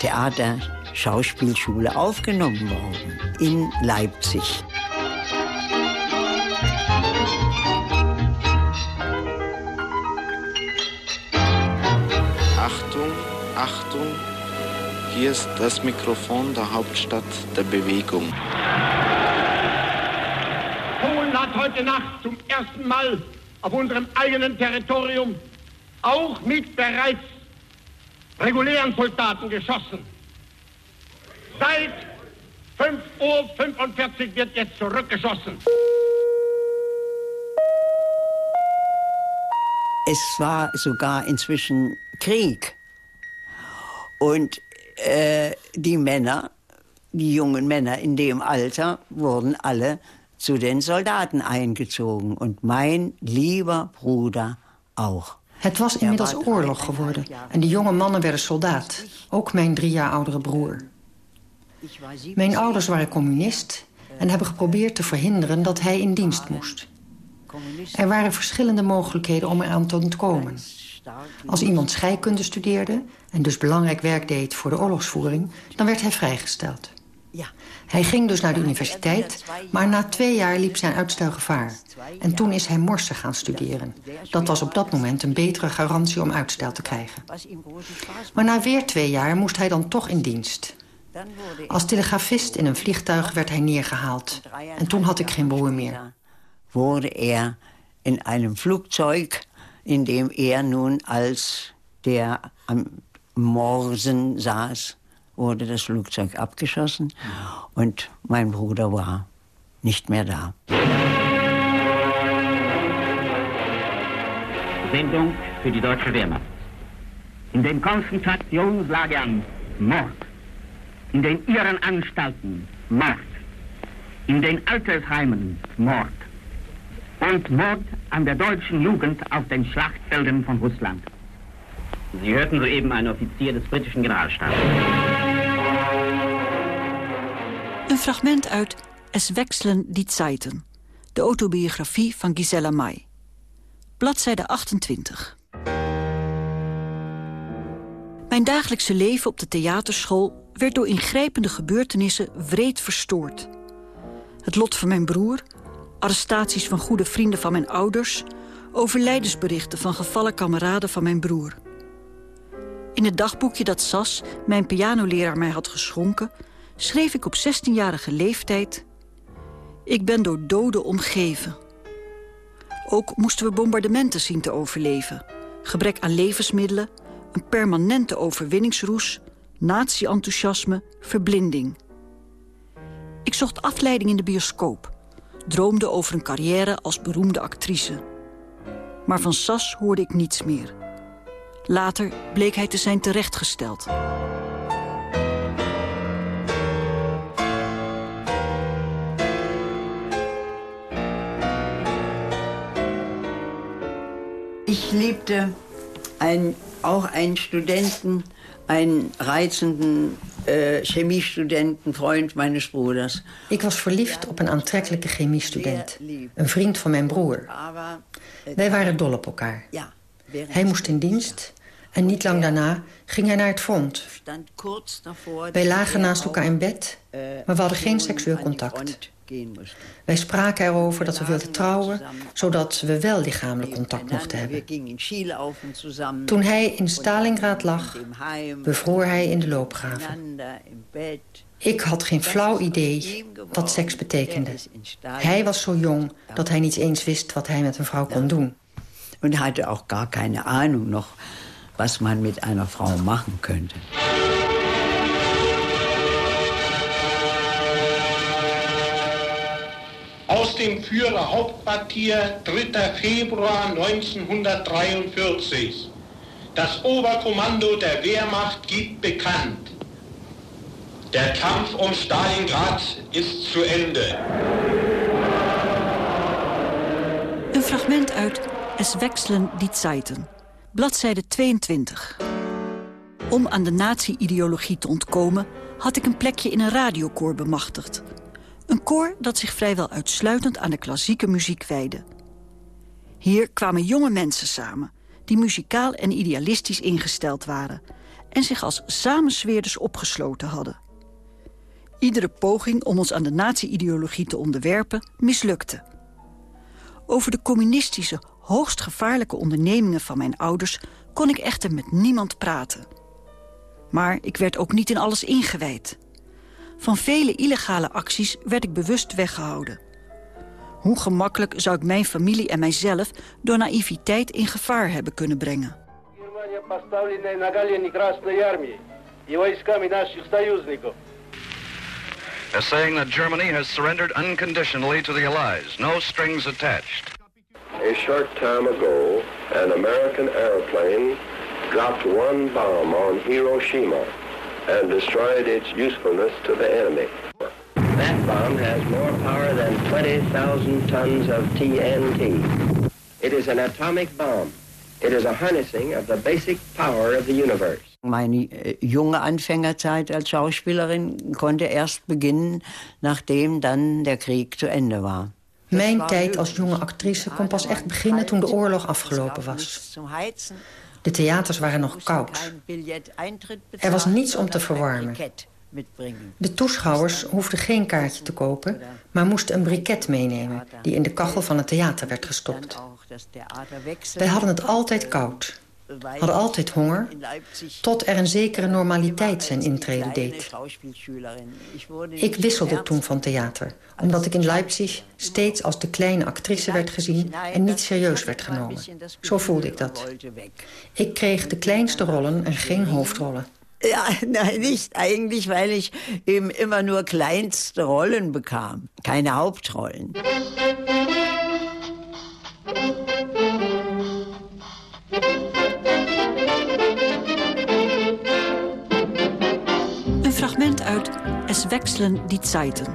[SPEAKER 14] Theater-Schauspielschule aufgenommen worden in Leipzig.
[SPEAKER 17] Achtung, Achtung, hier ist das Mikrofon der Hauptstadt der Bewegung.
[SPEAKER 18] Polen hat heute Nacht zum ersten Mal auf unserem eigenen Territorium auch mit bereits regulären Soldaten geschossen. Seit 5.45 Uhr wird jetzt zurückgeschossen.
[SPEAKER 14] Es war sogar inzwischen Krieg. Und äh, die Männer die jungen Männer in dem Alter wurden alle zu den Soldaten eingezogen. Und mein lieber Bruder auch.
[SPEAKER 16] Het was inmiddels oorlog geworden en de jonge mannen werden soldaat. Ook mijn drie jaar oudere broer. Mijn ouders waren communist en hebben geprobeerd te verhinderen dat hij in dienst moest. Er waren verschillende mogelijkheden om eraan te ontkomen. Als iemand scheikunde studeerde en dus belangrijk werk deed voor de oorlogsvoering... dan werd hij vrijgesteld. Hij ging dus naar de universiteit, maar na twee jaar liep zijn uitstel gevaar. En toen is hij morsen gaan studeren. Dat was op dat moment een betere garantie om uitstel te krijgen. Maar na weer twee jaar moest hij dan toch in dienst. Als telegrafist in een vliegtuig werd hij neergehaald. En toen had ik geen broer meer.
[SPEAKER 14] Wurde er in einem Flugzeug, in dem er nun als am Morsen saß, wurde das Flugzeug abgeschossen und mein Bruder war nicht mehr da.
[SPEAKER 19] Sendung für die deutsche Wehrmacht. In den Konzentrationslagern Mord. In den Irrenanstalten Mord. In den Altersheimen Mord. Und Mord an der deutschen Jugend auf den Schlachtfeldern von Russland. Sie hörten soeben einen Offizier des britischen Generalstabs.
[SPEAKER 20] Fragment uit Es wechseln die Zeiten, de autobiografie van Gisela May. Bladzijde 28. Mijn dagelijkse leven op de theaterschool werd door ingrijpende gebeurtenissen wreed verstoord. Het lot van mijn broer, arrestaties van goede vrienden van mijn ouders... overlijdensberichten van gevallen kameraden van mijn broer. In het dagboekje dat Sas, mijn pianoleraar, mij had geschonken... schreef ik op 16-jarige leeftijd... Ik ben door doden omgeven. Ook moesten we bombardementen zien te overleven. Gebrek aan levensmiddelen, een permanente overwinningsroes... nazi-enthousiasme, verblinding. Ik zocht afleiding in de bioscoop. Droomde over een carrière als beroemde actrice. Maar van Sas hoorde ik niets meer. Later bleek hij te zijn terechtgesteld.
[SPEAKER 14] Ich liebte ein, auch einen Studenten, einen reizenden uh, chemiestudenten, Freund meines Bruders.
[SPEAKER 16] Ik was verliefd op een aantrekkelijke chemiestudent. Een vriend van mijn broer. Wij waren dol op elkaar. Hij moest in dienst en niet lang daarna ging hij naar het front. Wij lagen naast elkaar in bed, maar we hadden geen seksueel contact. Wij spraken erover dat we wilden trouwen, zodat we wel lichamelijk contact mochten hebben. Toen hij in Stalingrad lag, bevroor hij in de loopgraven. Ik had geen flauw idee wat seks betekende. Hij was zo jong dat hij niet eens wist wat hij met een vrouw kon doen.
[SPEAKER 14] En hij had ook gar keine Ahnung nog was man met einer Frau machen könnte.
[SPEAKER 18] Aus dem Führerhauptquartier 3. Februar 1943. Das Oberkommando der Wehrmacht gibt bekannt. Der Kampf um Stalingrad ist zu Ende.
[SPEAKER 20] Een fragment uit Es wechseln die Zeiten, bladzijde 22. Om aan de nazi-ideologie te ontkomen... had ik een plekje in een radiokoor bemachtigd. Een koor dat zich vrijwel uitsluitend aan de klassieke muziek wijde. Hier kwamen jonge mensen samen... die muzikaal en idealistisch ingesteld waren... en zich als samensweerders opgesloten hadden. Iedere poging om ons aan de nazi-ideologie te onderwerpen mislukte. Over de communistische, hoogst gevaarlijke ondernemingen van mijn ouders... kon ik echter met niemand praten. Maar ik werd ook niet in alles ingewijd. Van vele illegale acties werd ik bewust weggehouden. Hoe gemakkelijk zou ik mijn familie en mijzelf... door naïviteit in gevaar hebben kunnen brengen?
[SPEAKER 21] Is saying that Germany has surrendered unconditionally to the Allies, no strings attached.
[SPEAKER 22] A short time ago, an American airplane dropped one bomb on Hiroshima and destroyed its usefulness to the enemy. That bomb has more power than 20,000 tons of TNT. It is an atomic bomb. It is a harnessing of the basic power of the universe.
[SPEAKER 14] Meine äh, junge Anfängerzeit als Schauspielerin konnte erst beginnen, nachdem dann der Krieg zu Ende war.
[SPEAKER 16] Mijn tijd als jonge actrice kon pas echt beginnen toen de oorlog afgelopen was. De theaters waren nog koud. Er was niets om te verwarmen. De toeschouwers hoefden geen kaartje te kopen... maar moesten een briket meenemen... die in de kachel van het theater werd gestopt. Wij hadden het altijd koud hadden altijd honger... tot er een zekere normaliteit zijn intrede deed. Ik wisselde toen van theater... omdat ik in Leipzig steeds als de kleine actrice werd gezien... en niet serieus werd genomen. Zo voelde ik dat. Ik kreeg de kleinste rollen en geen hoofdrollen.
[SPEAKER 14] Ja, nein, nicht eigentlich, weil ich eben immer nur kleinste Rollen bekam, keine Hauptrollen.
[SPEAKER 20] Es wechseln die Zeiten,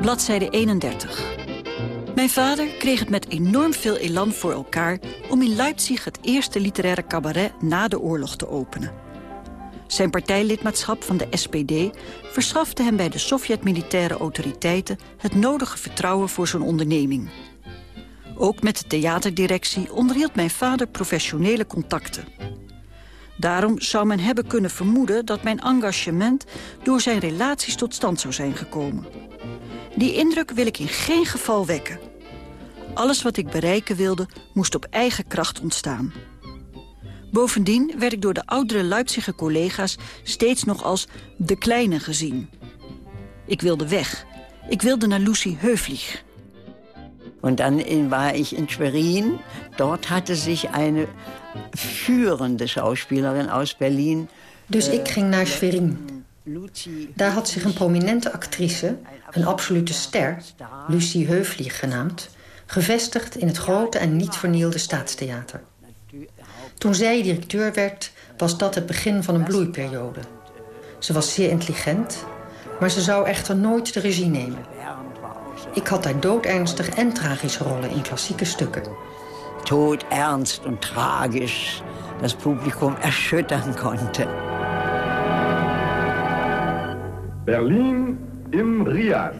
[SPEAKER 20] bladzijde 31. Mijn vader kreeg het met enorm veel elan voor elkaar... om in Leipzig het eerste literaire cabaret na de oorlog te openen. Zijn partijlidmaatschap van de SPD verschafte hem bij de Sovjet-militaire autoriteiten... het nodige vertrouwen voor zijn onderneming. Ook met de theaterdirectie onderhield mijn vader professionele contacten. Daarom zou men hebben kunnen vermoeden dat mijn engagement door zijn relaties tot stand zou zijn gekomen. Die indruk wil ik in geen geval wekken. Alles wat ik bereiken wilde, moest op eigen kracht ontstaan. Bovendien werd ik door de oudere Leipziger collega's steeds nog als de kleine gezien. Ik wilde weg. Ik wilde naar Lucy Höflich.
[SPEAKER 14] En dan war ich in Schwerin. Dort hatte sich eine führende Schauspielerin aus Berlin.
[SPEAKER 16] Dus ik ging naar Schwerin. Daar had zich een prominente actrice, een absolute ster, Lucie Heuvlieg genaamd, gevestigd in het grote en niet vernielde staatstheater. Toen zij directeur werd, was dat het begin van een bloeiperiode. Ze was zeer intelligent, maar ze zou echter nooit de regie nemen. Ik had daar doodernstig en tragische rollen in klassieke stukken.
[SPEAKER 14] Ernst und tragisch das Publikum erschüttern konnte.
[SPEAKER 23] Berlin im Rias.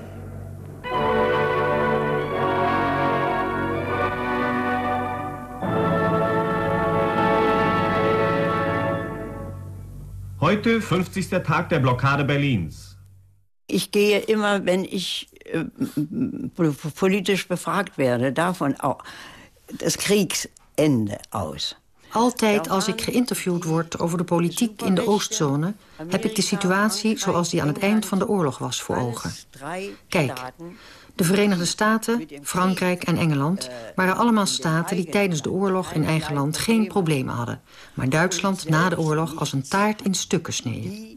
[SPEAKER 24] Heute 50. Tag der Blockade Berlins.
[SPEAKER 14] Ich gehe immer, wenn ich äh, politisch befragt werde, davon das Kriegsende aus.
[SPEAKER 16] Altijd als ik geïnterviewd word over de politiek in de Oostzone... heb ik de situatie zoals die aan het eind van de oorlog was voor ogen. Kijk, de Verenigde Staten, Frankrijk en Engeland... waren allemaal staten die tijdens de oorlog in eigen land geen problemen hadden... maar Duitsland na de oorlog als een taart in stukken sneden.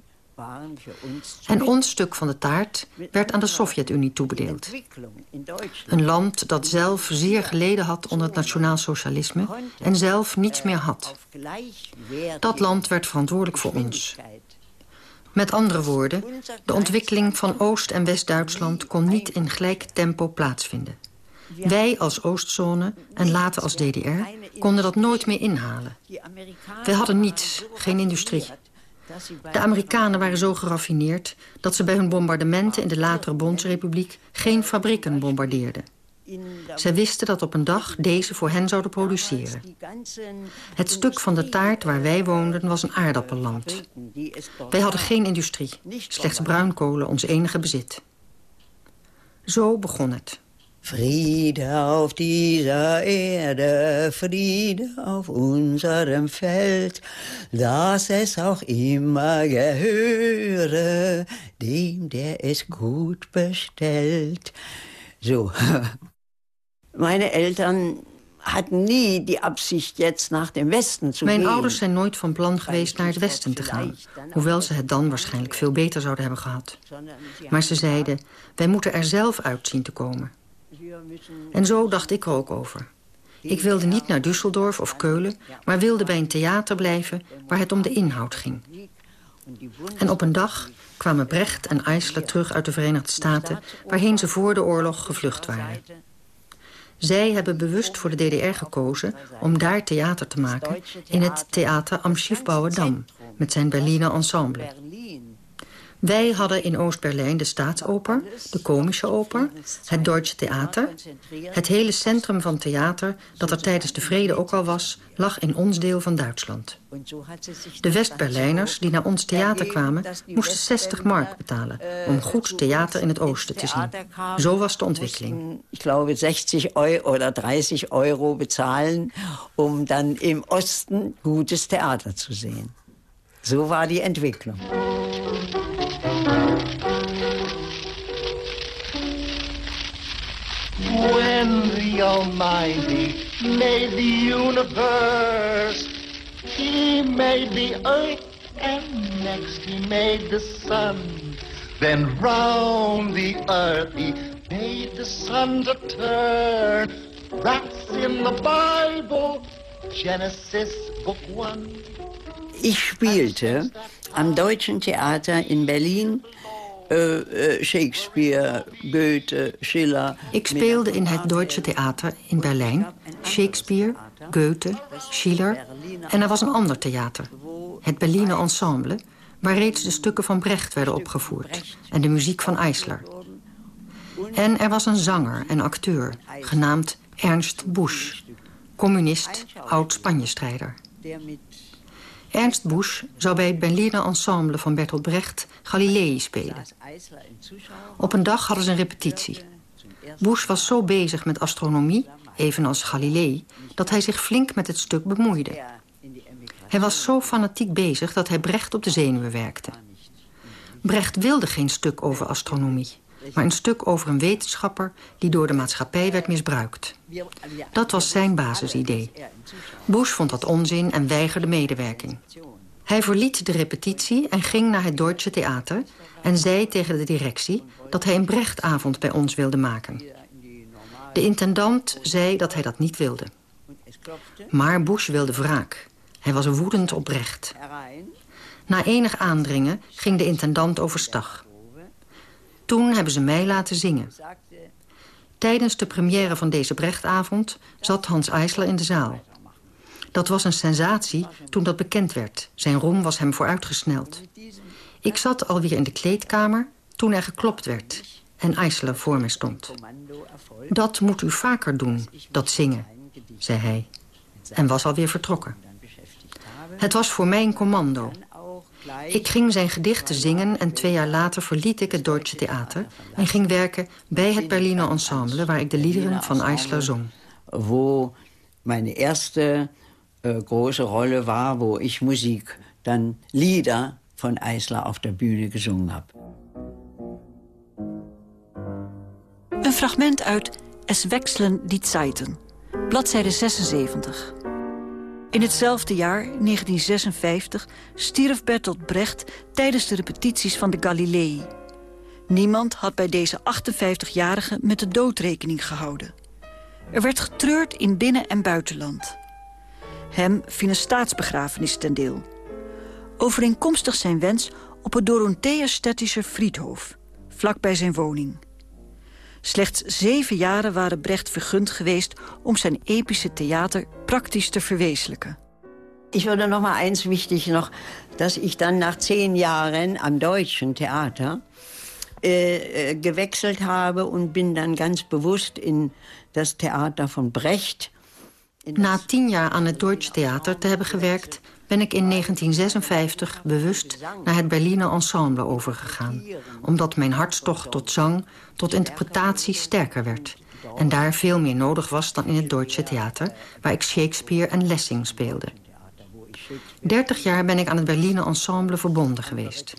[SPEAKER 16] En ons stuk van de taart werd aan de Sovjet-Unie toebedeeld. Een land dat zelf zeer geleden had onder het nationaal socialisme... en zelf niets meer had. Dat land werd verantwoordelijk voor ons. Met andere woorden, de ontwikkeling van Oost- en West-Duitsland... kon niet in gelijk tempo plaatsvinden. Wij als Oostzone en later als DDR konden dat nooit meer inhalen. Wij hadden niets, geen industrie. De Amerikanen waren zo geraffineerd dat ze bij hun bombardementen in de latere Bondsrepubliek geen fabrieken bombardeerden. Zij wisten dat op een dag deze voor hen zouden produceren. Het stuk van de taart waar wij woonden was een aardappelland. Wij hadden geen industrie, slechts bruinkolen ons enige bezit. Zo begon het.
[SPEAKER 14] Friede auf dieser Erde, Friede auf unserem Feld, dass es auch immer gehöre dem, der es gut bestellt. So. Meine Eltern hatten nie die Absicht jetzt nach dem Westen zu
[SPEAKER 16] Mijn ouders zijn nooit van plan geweest naar het westen te gaan. Hoewel ze het dan waarschijnlijk veel beter zouden hebben gehad. Maar ze zeiden, wij moeten er zelf uit zien te komen. En zo dacht ik er ook over. Ik wilde niet naar Düsseldorf of Keulen... maar wilde bij een theater blijven waar het om de inhoud ging. En op een dag kwamen Brecht en Eisler terug uit de Verenigde Staten... waarheen ze voor de oorlog gevlucht waren. Zij hebben bewust voor de DDR gekozen om daar theater te maken... in het Theater am Schiefbouwerdam met zijn Berliner Ensemble. Wij hadden in Oost-Berlijn de Staatsoper, de Komische Oper, het Deutsche Theater. Het hele centrum van theater, dat er tijdens de vrede ook al was, lag in ons deel van Duitsland. De West-Berlijners die naar ons theater kwamen, moesten 60 mark betalen om goed theater in het oosten te zien. Zo was de ontwikkeling.
[SPEAKER 14] Ik geloof 60 euro of 30 euro betalen om dan im Osten gutes Theater te zien. Zo was die ontwikkeling.
[SPEAKER 12] When the Almighty made the universe, He made the earth and next He made the sun. Then round the earth He made the sun to turn. That's in the Bible, Genesis book one.
[SPEAKER 14] Ich spielte am Deutschen Theater in Berlin uh, Shakespeare, Goethe, Schiller.
[SPEAKER 16] Ik speelde in het Deutsche Theater in Berlijn Shakespeare, Goethe, Schiller en er was een ander theater, het Berliner Ensemble, waar reeds de stukken van Brecht werden opgevoerd en de muziek van Eisler. En er was een zanger en acteur, genaamd Ernst Busch, communist, oud-Spanje-strijder. Ernst Busch zou bij het Berliner Ensemble van Bertolt Brecht Galilei spelen. Op een dag hadden ze een repetitie. Busch was zo bezig met astronomie, evenals Galilei... dat hij zich flink met het stuk bemoeide. Hij was zo fanatiek bezig dat hij Brecht op de zenuwen werkte. Brecht wilde geen stuk over astronomie maar een stuk over een wetenschapper die door de maatschappij werd misbruikt. Dat was zijn basisidee. Bush vond dat onzin en weigerde medewerking. Hij verliet de repetitie en ging naar het Deutsche Theater... en zei tegen de directie dat hij een Brechtavond bij ons wilde maken. De intendant zei dat hij dat niet wilde. Maar Bush wilde wraak. Hij was woedend op Brecht. Na enig aandringen ging de intendant overstag. Toen hebben ze mij laten zingen. Tijdens de première van deze Brechtavond zat Hans Eisler in de zaal. Dat was een sensatie toen dat bekend werd. Zijn roem was hem vooruitgesneld. Ik zat alweer in de kleedkamer toen er geklopt werd en Eisler voor mij stond. Dat moet u vaker doen, dat zingen, zei hij. En was alweer vertrokken. Het was voor mij een commando. Ik ging zijn gedichten zingen en twee jaar later verliet ik het Deutsche Theater... en ging werken bij het Berliner Ensemble... waar ik de liederen van Eisler zong.
[SPEAKER 14] Wo mijn eerste uh, große Rolle war, wo ich Musik, dann Lieder von Eisler auf der Bühne gesungen habe.
[SPEAKER 20] Een fragment uit Es wechseln die Zeiten, bladzijde 76. In hetzelfde jaar, 1956, stierf Bertolt Brecht tijdens de repetities van de Galilei. Niemand had bij deze 58-jarige met de dood rekening gehouden. Er werd getreurd in binnen- en buitenland. Hem viel een staatsbegrafenis ten deel. Overeenkomstig zijn wens op het Dorothea-Städtischer Friedhof, vlakbij zijn woning. Slechts zeven jaren waren Brecht vergund geweest om zijn epische theater praktisch te verwezenlijken.
[SPEAKER 14] Ich würde noch mal eins wichtig noch, dass ich dann nach zehn Jahren am Deutschen Theater äh, äh gewechselt habe und bin dann ganz bewusst in das Theater von Brecht.
[SPEAKER 16] Na tien jaar aan het Deutsche Theater te hebben gewerkt, ben ik in 1956 bewust naar het Berliner Ensemble overgegaan. Omdat mijn hartstocht tot zang, tot interpretatie sterker werd. En daar veel meer nodig was dan in het Deutsche Theater... waar ik Shakespeare en Lessing speelde. 30 jaar ben ik aan het Berliner Ensemble verbonden geweest.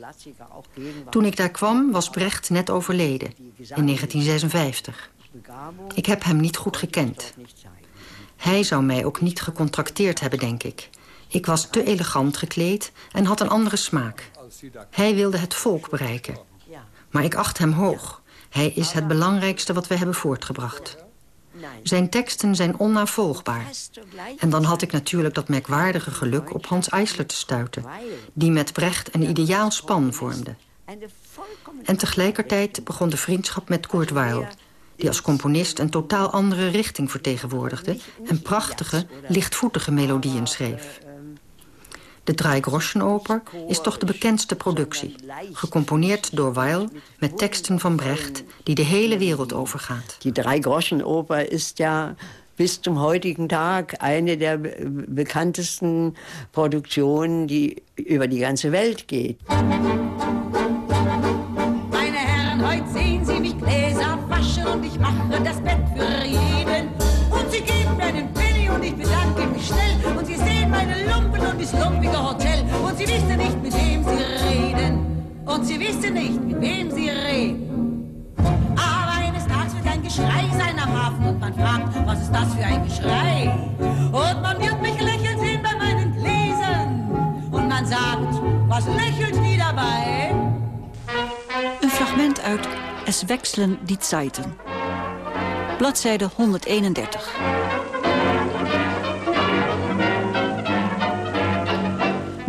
[SPEAKER 16] Toen ik daar kwam was Brecht net overleden, in 1956. Ik heb hem niet goed gekend. Hij zou mij ook niet gecontracteerd hebben, denk ik. Ik was te elegant gekleed en had een andere smaak. Hij wilde het volk bereiken. Maar ik acht hem hoog. Hij is het belangrijkste wat we hebben voortgebracht. Zijn teksten zijn onnavolgbaar. En dan had ik natuurlijk dat merkwaardige geluk op Hans Eisler te stuiten... die met Brecht een ideaal span vormde. En tegelijkertijd begon de vriendschap met Kurt Weill... die als componist een totaal andere richting vertegenwoordigde... en prachtige, lichtvoetige melodieën schreef. De Dreigroschenoper is toch de bekendste productie. Gecomponeerd door Weil met teksten van Brecht... die de hele wereld overgaat.
[SPEAKER 14] Die Dreigroschenoper is ja bis zum heutigen Tag eine der bekanntesten Produktionen, die über die ganze Welt geht.
[SPEAKER 25] Meine Herren, heute sehen Sie mich Gläser waschen und ich mache das Bett für Und Sie wissen nicht, mit wem Sie reden. Aber eines Tages wird ein Geschrei sein am Hafen und man fragt, was ist das für ein Geschrei? Und man wird mich lächeln sehen bei meinen Gläsern. Und man sagt, was lächelt die dabei?
[SPEAKER 20] Een fragment uit Es wechseln die Zeiten. Bladzijde 131.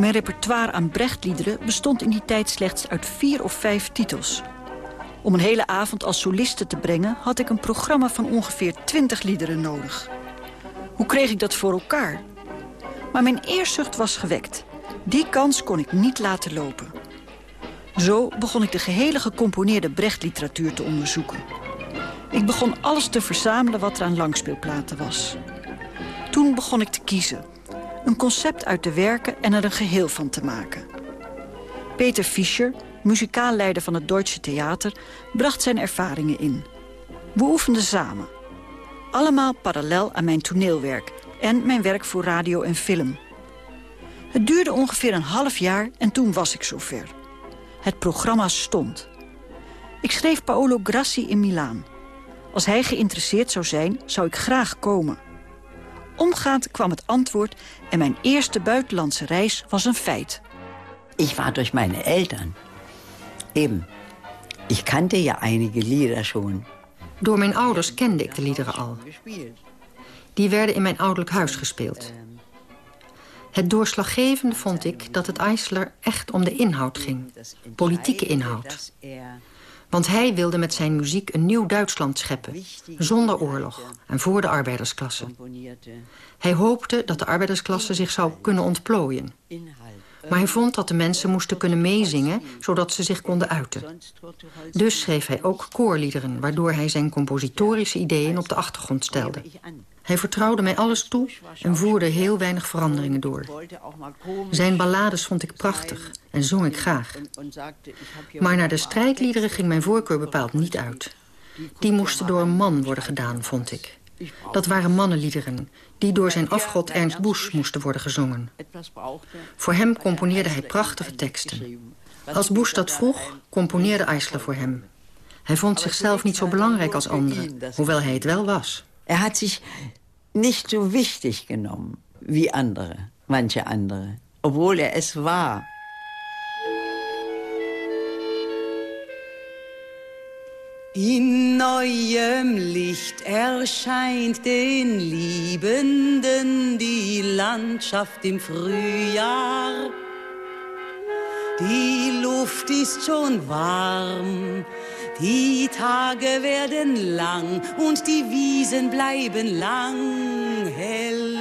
[SPEAKER 20] Mijn repertoire aan Brechtliederen bestond in die tijd slechts uit vier of vijf titels. Om een hele avond als soliste te brengen... had ik een programma van ongeveer twintig liederen nodig. Hoe kreeg ik dat voor elkaar? Maar mijn eerzucht was gewekt. Die kans kon ik niet laten lopen. Zo begon ik de gehele gecomponeerde Brechtliteratuur te onderzoeken. Ik begon alles te verzamelen wat er aan langspeelplaten was. Toen begon ik te kiezen. Een concept uit te werken en er een geheel van te maken. Peter Fischer, muzikaalleider van het Deutsche Theater... bracht zijn ervaringen in. We oefenden samen. Allemaal parallel aan mijn toneelwerk... en mijn werk voor radio en film. Het duurde ongeveer een half jaar en toen was ik zover. Het programma stond. Ik schreef Paolo Grassi in Milaan. Als hij geïnteresseerd zou zijn, zou ik graag komen. Omgaand kwam het antwoord en mijn eerste buitenlandse reis was een feit.
[SPEAKER 14] Ich war durch meine Eltern. Eben. Ich kannte ja einige Lieder schon.
[SPEAKER 16] Door mijn ouders kende ik de liederen al. Die werden in mijn ouderlijk huis gespeeld. Het doorslaggevende vond ik dat het Eisler echt om de inhoud ging. Politieke inhoud. Want hij wilde met zijn muziek een nieuw Duitsland scheppen. Zonder oorlog en voor de arbeidersklasse. Hij hoopte dat de arbeidersklasse zich zou kunnen ontplooien. Maar hij vond dat de mensen moesten kunnen meezingen... zodat ze zich konden uiten. Dus schreef hij ook koorliederen... waardoor hij zijn compositorische ideeën op de achtergrond stelde. Hij vertrouwde mij alles toe en voerde heel weinig veranderingen door. Zijn ballades vond ik prachtig en zong ik graag. Maar naar de strijdliederen ging mijn voorkeur bepaald niet uit. Die moesten door een man worden gedaan, vond ik. Dat waren mannenliederen, die door zijn afgod Ernst Busch moesten worden gezongen. Voor hem componeerde hij prachtige teksten. Als Busch dat vroeg, componeerde Eisler voor hem. Hij vond zichzelf niet zo belangrijk als anderen, hoewel hij het wel was.
[SPEAKER 14] Er hat sich nicht so wichtig genommen wie andere, manche andere, obwohl er es war.
[SPEAKER 15] In neuem Licht erscheint den Liebenden die Landschaft im Frühjahr. Die Luft ist schon warm, die Tage werden lang und die Wiesen bleiben lang hell.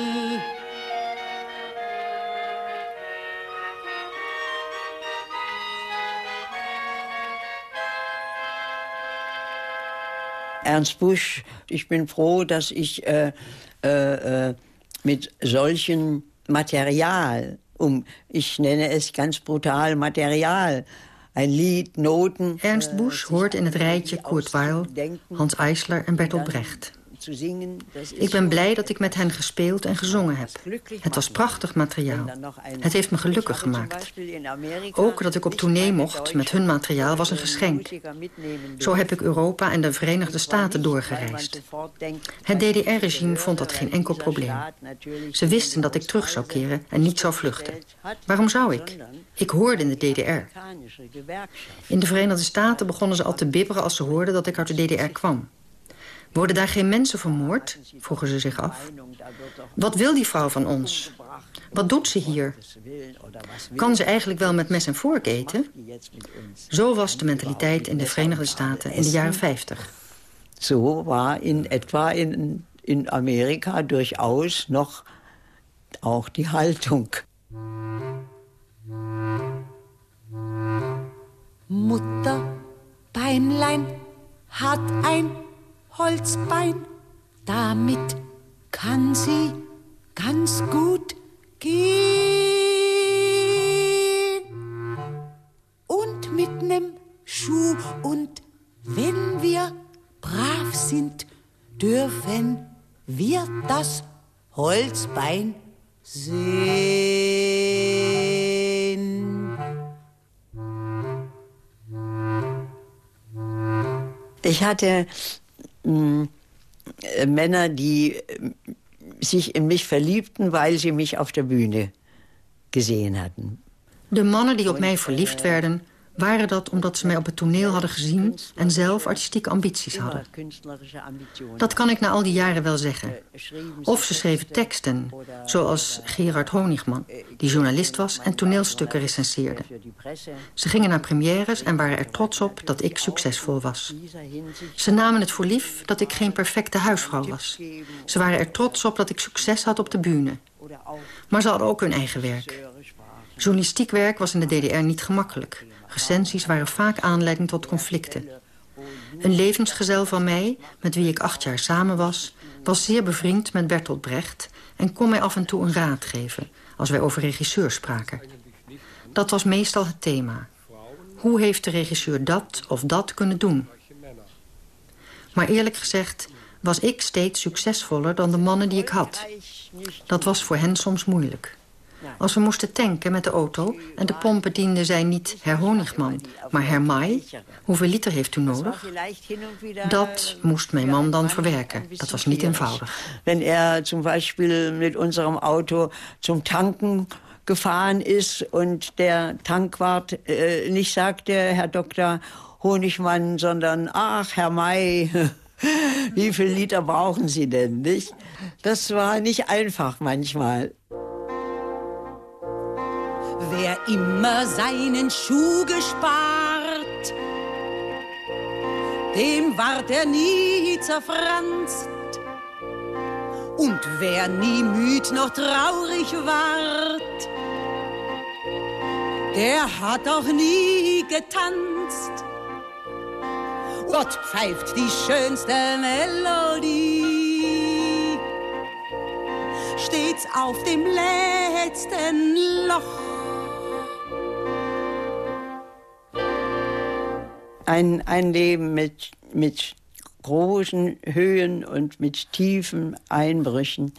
[SPEAKER 14] Ernst Busch, ich bin froh, dass ich äh, äh, mit solchen Material, um, ich nenne es ganz brutal Material, Noten.
[SPEAKER 16] Ernst Busch hoort in het rijtje Kurt Weill, Hans Eisler en Bertolt Brecht. Ik ben blij dat ik met hen gespeeld en gezongen heb. Het was prachtig materiaal. Het heeft me gelukkig gemaakt. Ook dat ik op tournee mocht met hun materiaal was een geschenk. Zo heb ik Europa en de Verenigde Staten doorgereisd. Het DDR-regime vond dat geen enkel probleem. Ze wisten dat ik terug zou keren en niet zou vluchten. Waarom zou ik? Ik hoorde in de DDR. In de Verenigde Staten begonnen ze al te bibberen als ze hoorden dat ik uit de DDR kwam. Worden daar geen mensen vermoord? vroegen ze zich af. Wat wil die vrouw van ons? Wat doet ze hier? Kan ze eigenlijk wel met mes en vork eten? Zo was de mentaliteit in de Verenigde Staten in de jaren 50.
[SPEAKER 14] Zo was in etwa in, in Amerika durchaus nog ook die Haltung.
[SPEAKER 25] Mutter, Beinlein hat ein Holzbein, damit kann sie ganz gut gehen. Und mit nem Schuh und wenn wir brav sind, dürfen wir das Holzbein sehen.
[SPEAKER 14] Ich hatte mh, Männer, die sich in mich verliebten, weil sie mich auf der Bühne gesehen hatten.
[SPEAKER 16] De mannen die op mij verliefd werden, waren dat omdat ze mij op het toneel hadden gezien... en zelf artistieke ambities hadden. Dat kan ik na al die jaren wel zeggen. Of ze schreven teksten, zoals Gerard Honigman... die journalist was en toneelstukken recenseerde. Ze gingen naar premières en waren er trots op dat ik succesvol was. Ze namen het voor lief dat ik geen perfecte huisvrouw was. Ze waren er trots op dat ik succes had op de bühne. Maar ze hadden ook hun eigen werk. Journalistiek werk was in de DDR niet gemakkelijk. Recensies waren vaak aanleiding tot conflicten. Een levensgezel van mij, met wie ik acht jaar samen was... was zeer bevriend met Bertolt Brecht... en kon mij af en toe een raad geven... als wij over regisseurs spraken. Dat was meestal het thema. Hoe heeft de regisseur dat of dat kunnen doen? Maar eerlijk gezegd was ik steeds succesvoller dan de mannen die ik had. Dat was voor hen soms moeilijk. Als we moesten tanken met de auto en de pomp bediende zij niet Herr Honigman, maar Herr Mai, hoeveel liter heeft u nodig? Dat moest mijn man dan verwerken. Dat was niet eenvoudig.
[SPEAKER 14] Wenn er zum Beispiel mit unserem Auto zum Tanken gefahren ist und der Tankwart äh, nicht sagte, Herr Dr. Honigmann, sondern, ach, Herr May, wie viel Liter brauchen Sie denn, nicht? Das war nicht einfach manchmal.
[SPEAKER 25] Wer immer seinen Schuh gespart, dem ward er nie zerfranst. Und wer nie müd noch traurig ward, der hat auch nie getanzt. Gott pfeift die schönste Melodie, stets auf dem letzten Loch.
[SPEAKER 14] Ein, ein Leben mit, mit großen Höhen und mit tiefen Einbrüchen,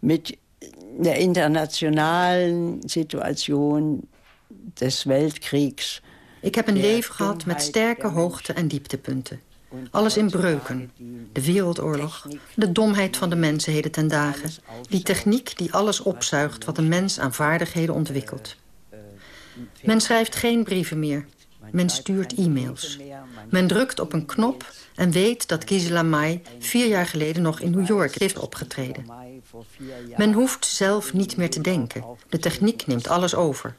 [SPEAKER 14] mit der internationalen Situation des Weltkriegs.
[SPEAKER 16] Ik heb een leven gehad met sterke hoogte- en dieptepunten. Alles in breuken. De wereldoorlog, de domheid van de mensen heden ten dagen. Die techniek die alles opzuigt wat een mens aan vaardigheden ontwikkelt. Men schrijft geen brieven meer. Men stuurt e-mails. Men drukt op een knop en weet dat Gisela Mai vier jaar geleden nog in New York heeft opgetreden. Men hoeft zelf niet meer te denken. De techniek neemt alles over.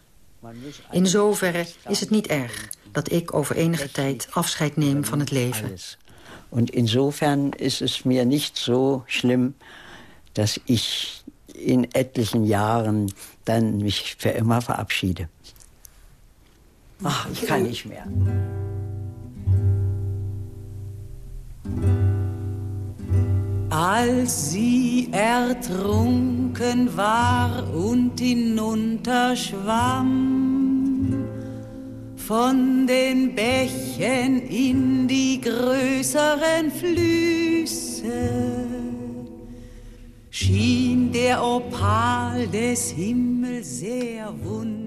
[SPEAKER 16] In zoverre is het niet erg dat ik over enige tijd afscheid neem van het leven.
[SPEAKER 14] En insofern is het mir niet zo schlimm, dat ik in etlichen Jahren dan mich für immer verabschiede. Ach, ich kann nicht mehr.
[SPEAKER 25] Als sie ertrunken war und hinunterschwamm von den Bächen in die größeren Flüsse, schien der Opal des Himmels sehr wundersam.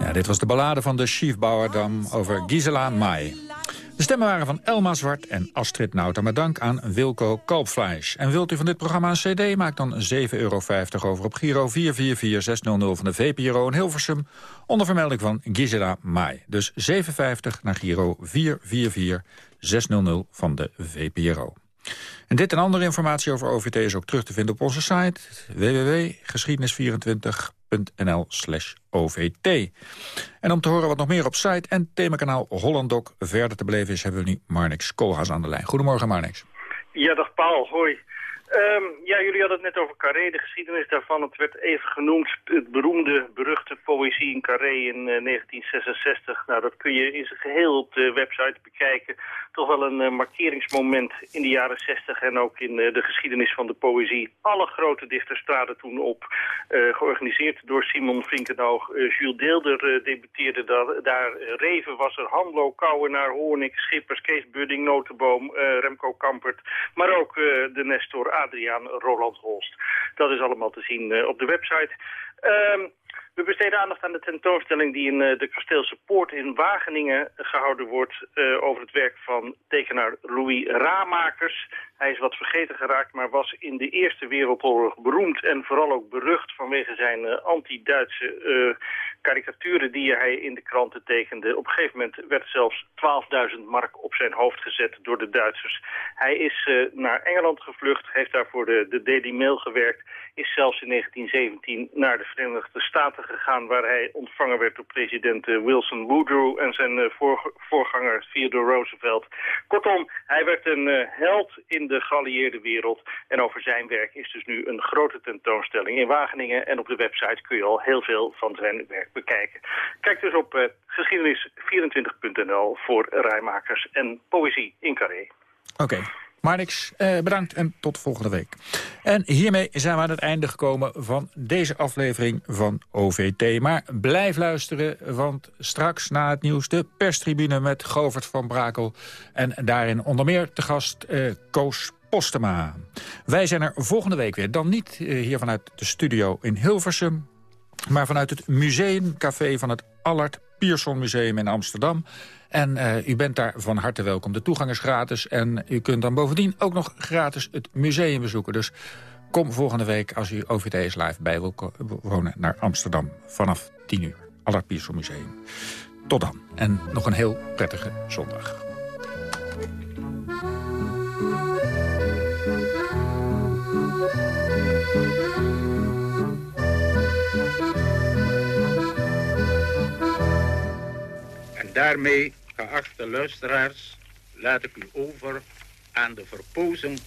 [SPEAKER 10] Ja, dit was de ballade van de Schiefbouwerdam over Gisela Mai. De stemmen waren van Elma Zwart en Astrid Nauta. Met dank aan Wilco Kalpfleisch. En wilt u van dit programma een cd, maak dan 7,50 euro over op Giro 444600 van de VPRO in Hilversum. Onder vermelding van Gisela Mai. Dus 7,50 naar Giro 444600 van de VPRO. En dit en andere informatie over OVT is ook terug te vinden op onze site www.geschiedenis24.nl slash OVT. En om te horen wat nog meer op site en themakanaal Hollandok verder te beleven is... hebben we nu Marnix Koolhaas aan de lijn. Goedemorgen Marnix.
[SPEAKER 9] Ja, dag Paul. Hoi. Um, ja, jullie hadden het net over Carré, de geschiedenis daarvan. Het werd even genoemd, het beroemde, beruchte poëzie in Carré in uh, 1966. Nou, dat kun je in zijn geheel op de website bekijken. Toch wel een uh, markeringsmoment in de jaren 60 en ook in uh, de geschiedenis van de poëzie. Alle grote dichters traden toen op, georganiseerd door Simon Vinkenhoog. Jules Deelder debuteerde daar, daar. Reven was er, Hanlo, Kouwenaar, Hoornik, Schippers, Kees Budding, Notenboom, Remco Kampert. Maar ook de Nestor Adriaan Roland Holst. Dat is allemaal te zien uh, op de website. Um, we besteden aandacht aan de tentoonstelling die in uh, de Kasteelse Poort in Wageningen gehouden wordt uh, over het werk van tekenaar Louis Ramakers. Hij is wat vergeten geraakt, maar was in de Eerste Wereldoorlog beroemd en vooral ook berucht vanwege zijn uh, anti-Duitse karikaturen die hij in de kranten tekende. Op een gegeven moment werd zelfs 12.000 mark op zijn hoofd gezet door de Duitsers. Hij is naar Engeland gevlucht, heeft daar voor de, de Daily Mail gewerkt, is zelfs in 1917 naar de Verenigde Staten gegaan waar hij ontvangen werd door president Wilson Woodrow en zijn voorganger Theodore Roosevelt. Kortom, hij werd een held in de geallieerde wereld. En over zijn werk is dus nu een grote tentoonstelling in Wageningen. En op de website kun je al heel veel van zijn werk bekijken. Kijk dus op uh, geschiedenis24.nl voor rijmakers en poëzie in Carré.
[SPEAKER 10] Oké. Marnix, eh, bedankt en tot volgende week. En hiermee zijn we aan het einde gekomen van deze aflevering van OVT. Maar blijf luisteren, want straks na het nieuws de perstribune met Govert van Brakel. En daarin onder meer te gast eh, Koos Postema. Wij zijn er volgende week weer. Dan niet eh, hier vanuit de studio in Hilversum... maar vanuit het museumcafé van het Allard Pierson Museum in Amsterdam... En uh, u bent daar van harte welkom. De toegang is gratis en u kunt dan bovendien ook nog gratis het museum bezoeken. Dus kom volgende week als u OVT's Live bij wil wonen naar Amsterdam vanaf 10 uur. Allard Pierson Museum. Tot dan en nog een heel prettige zondag.
[SPEAKER 26] Daarmee Geachte luisteraars, laat ik u over aan de verpozen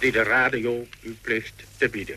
[SPEAKER 26] die de radio u plicht te bieden.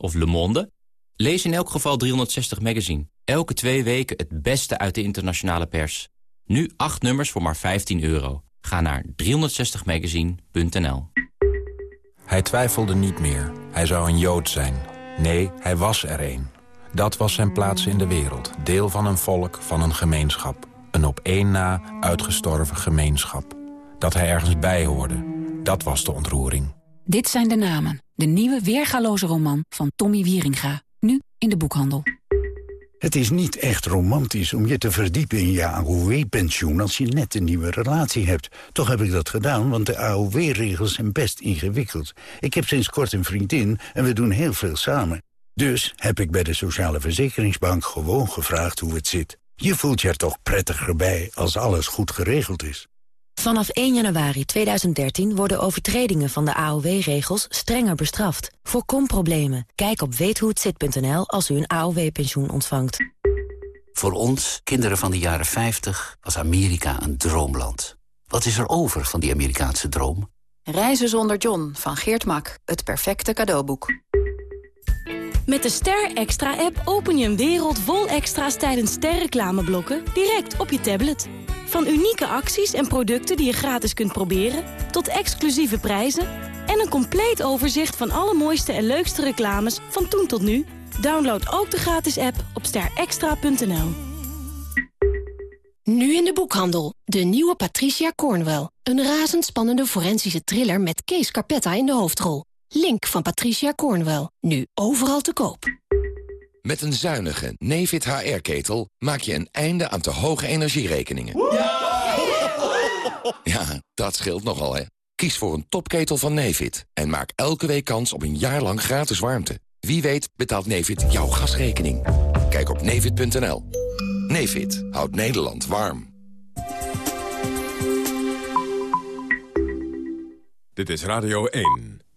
[SPEAKER 27] Of Le Monde? Lees in elk geval 360 Magazine. Elke twee weken het beste uit de internationale pers. Nu acht nummers voor maar 15 euro. Ga naar 360magazine.nl
[SPEAKER 28] Hij twijfelde niet meer. Hij zou een Jood zijn. Nee, hij was er een. Dat was zijn plaats in de wereld. Deel van een volk, van een gemeenschap. Een op één na uitgestorven gemeenschap. Dat hij ergens bij hoorde. Dat was de ontroering.
[SPEAKER 29] Dit zijn de namen. De nieuwe weergaloze roman van Tommy Wieringa. Nu in de boekhandel.
[SPEAKER 30] Het is niet echt romantisch om je te verdiepen in je AOW-pensioen... als je net een nieuwe relatie hebt. Toch heb ik dat gedaan, want de AOW-regels zijn best ingewikkeld. Ik heb sinds kort een vriendin en we doen heel veel samen. Dus heb ik bij de Sociale Verzekeringsbank gewoon gevraagd hoe het zit. Je voelt je er toch prettiger bij als alles goed geregeld is.
[SPEAKER 7] Vanaf 1 januari 2013 worden overtredingen van de AOW-regels strenger bestraft. Voorkom problemen. Kijk op weethohetzit.nl als u een AOW-pensioen ontvangt.
[SPEAKER 31] Voor ons, kinderen van de jaren 50, was Amerika een droomland. Wat is er over van die Amerikaanse droom?
[SPEAKER 2] Reizen zonder John van Geert Mak. Het perfecte cadeauboek.
[SPEAKER 32] Met de Ster Extra-app open je een wereld vol extra's tijdens sterreclameblokken direct op je tablet. Van unieke acties en producten die je gratis kunt proberen, tot exclusieve prijzen en een compleet overzicht van alle mooiste en leukste reclames van toen tot nu. Download ook de gratis app op sterextra.nl.
[SPEAKER 2] Nu in de boekhandel. De nieuwe Patricia Cornwell. Een razendspannende forensische thriller met Kees Carpetta in de hoofdrol. Link van Patricia Cornwell. Nu overal te koop.
[SPEAKER 33] Met een zuinige Nefit HR-ketel maak je een einde aan te hoge energierekeningen. Ja, dat scheelt nogal, hè. Kies voor een topketel van Nefit en maak elke week kans op een jaar lang gratis warmte. Wie weet betaalt Nefit jouw gasrekening. Kijk op nefit.nl. Nefit houdt Nederland warm.
[SPEAKER 34] Dit is Radio 1.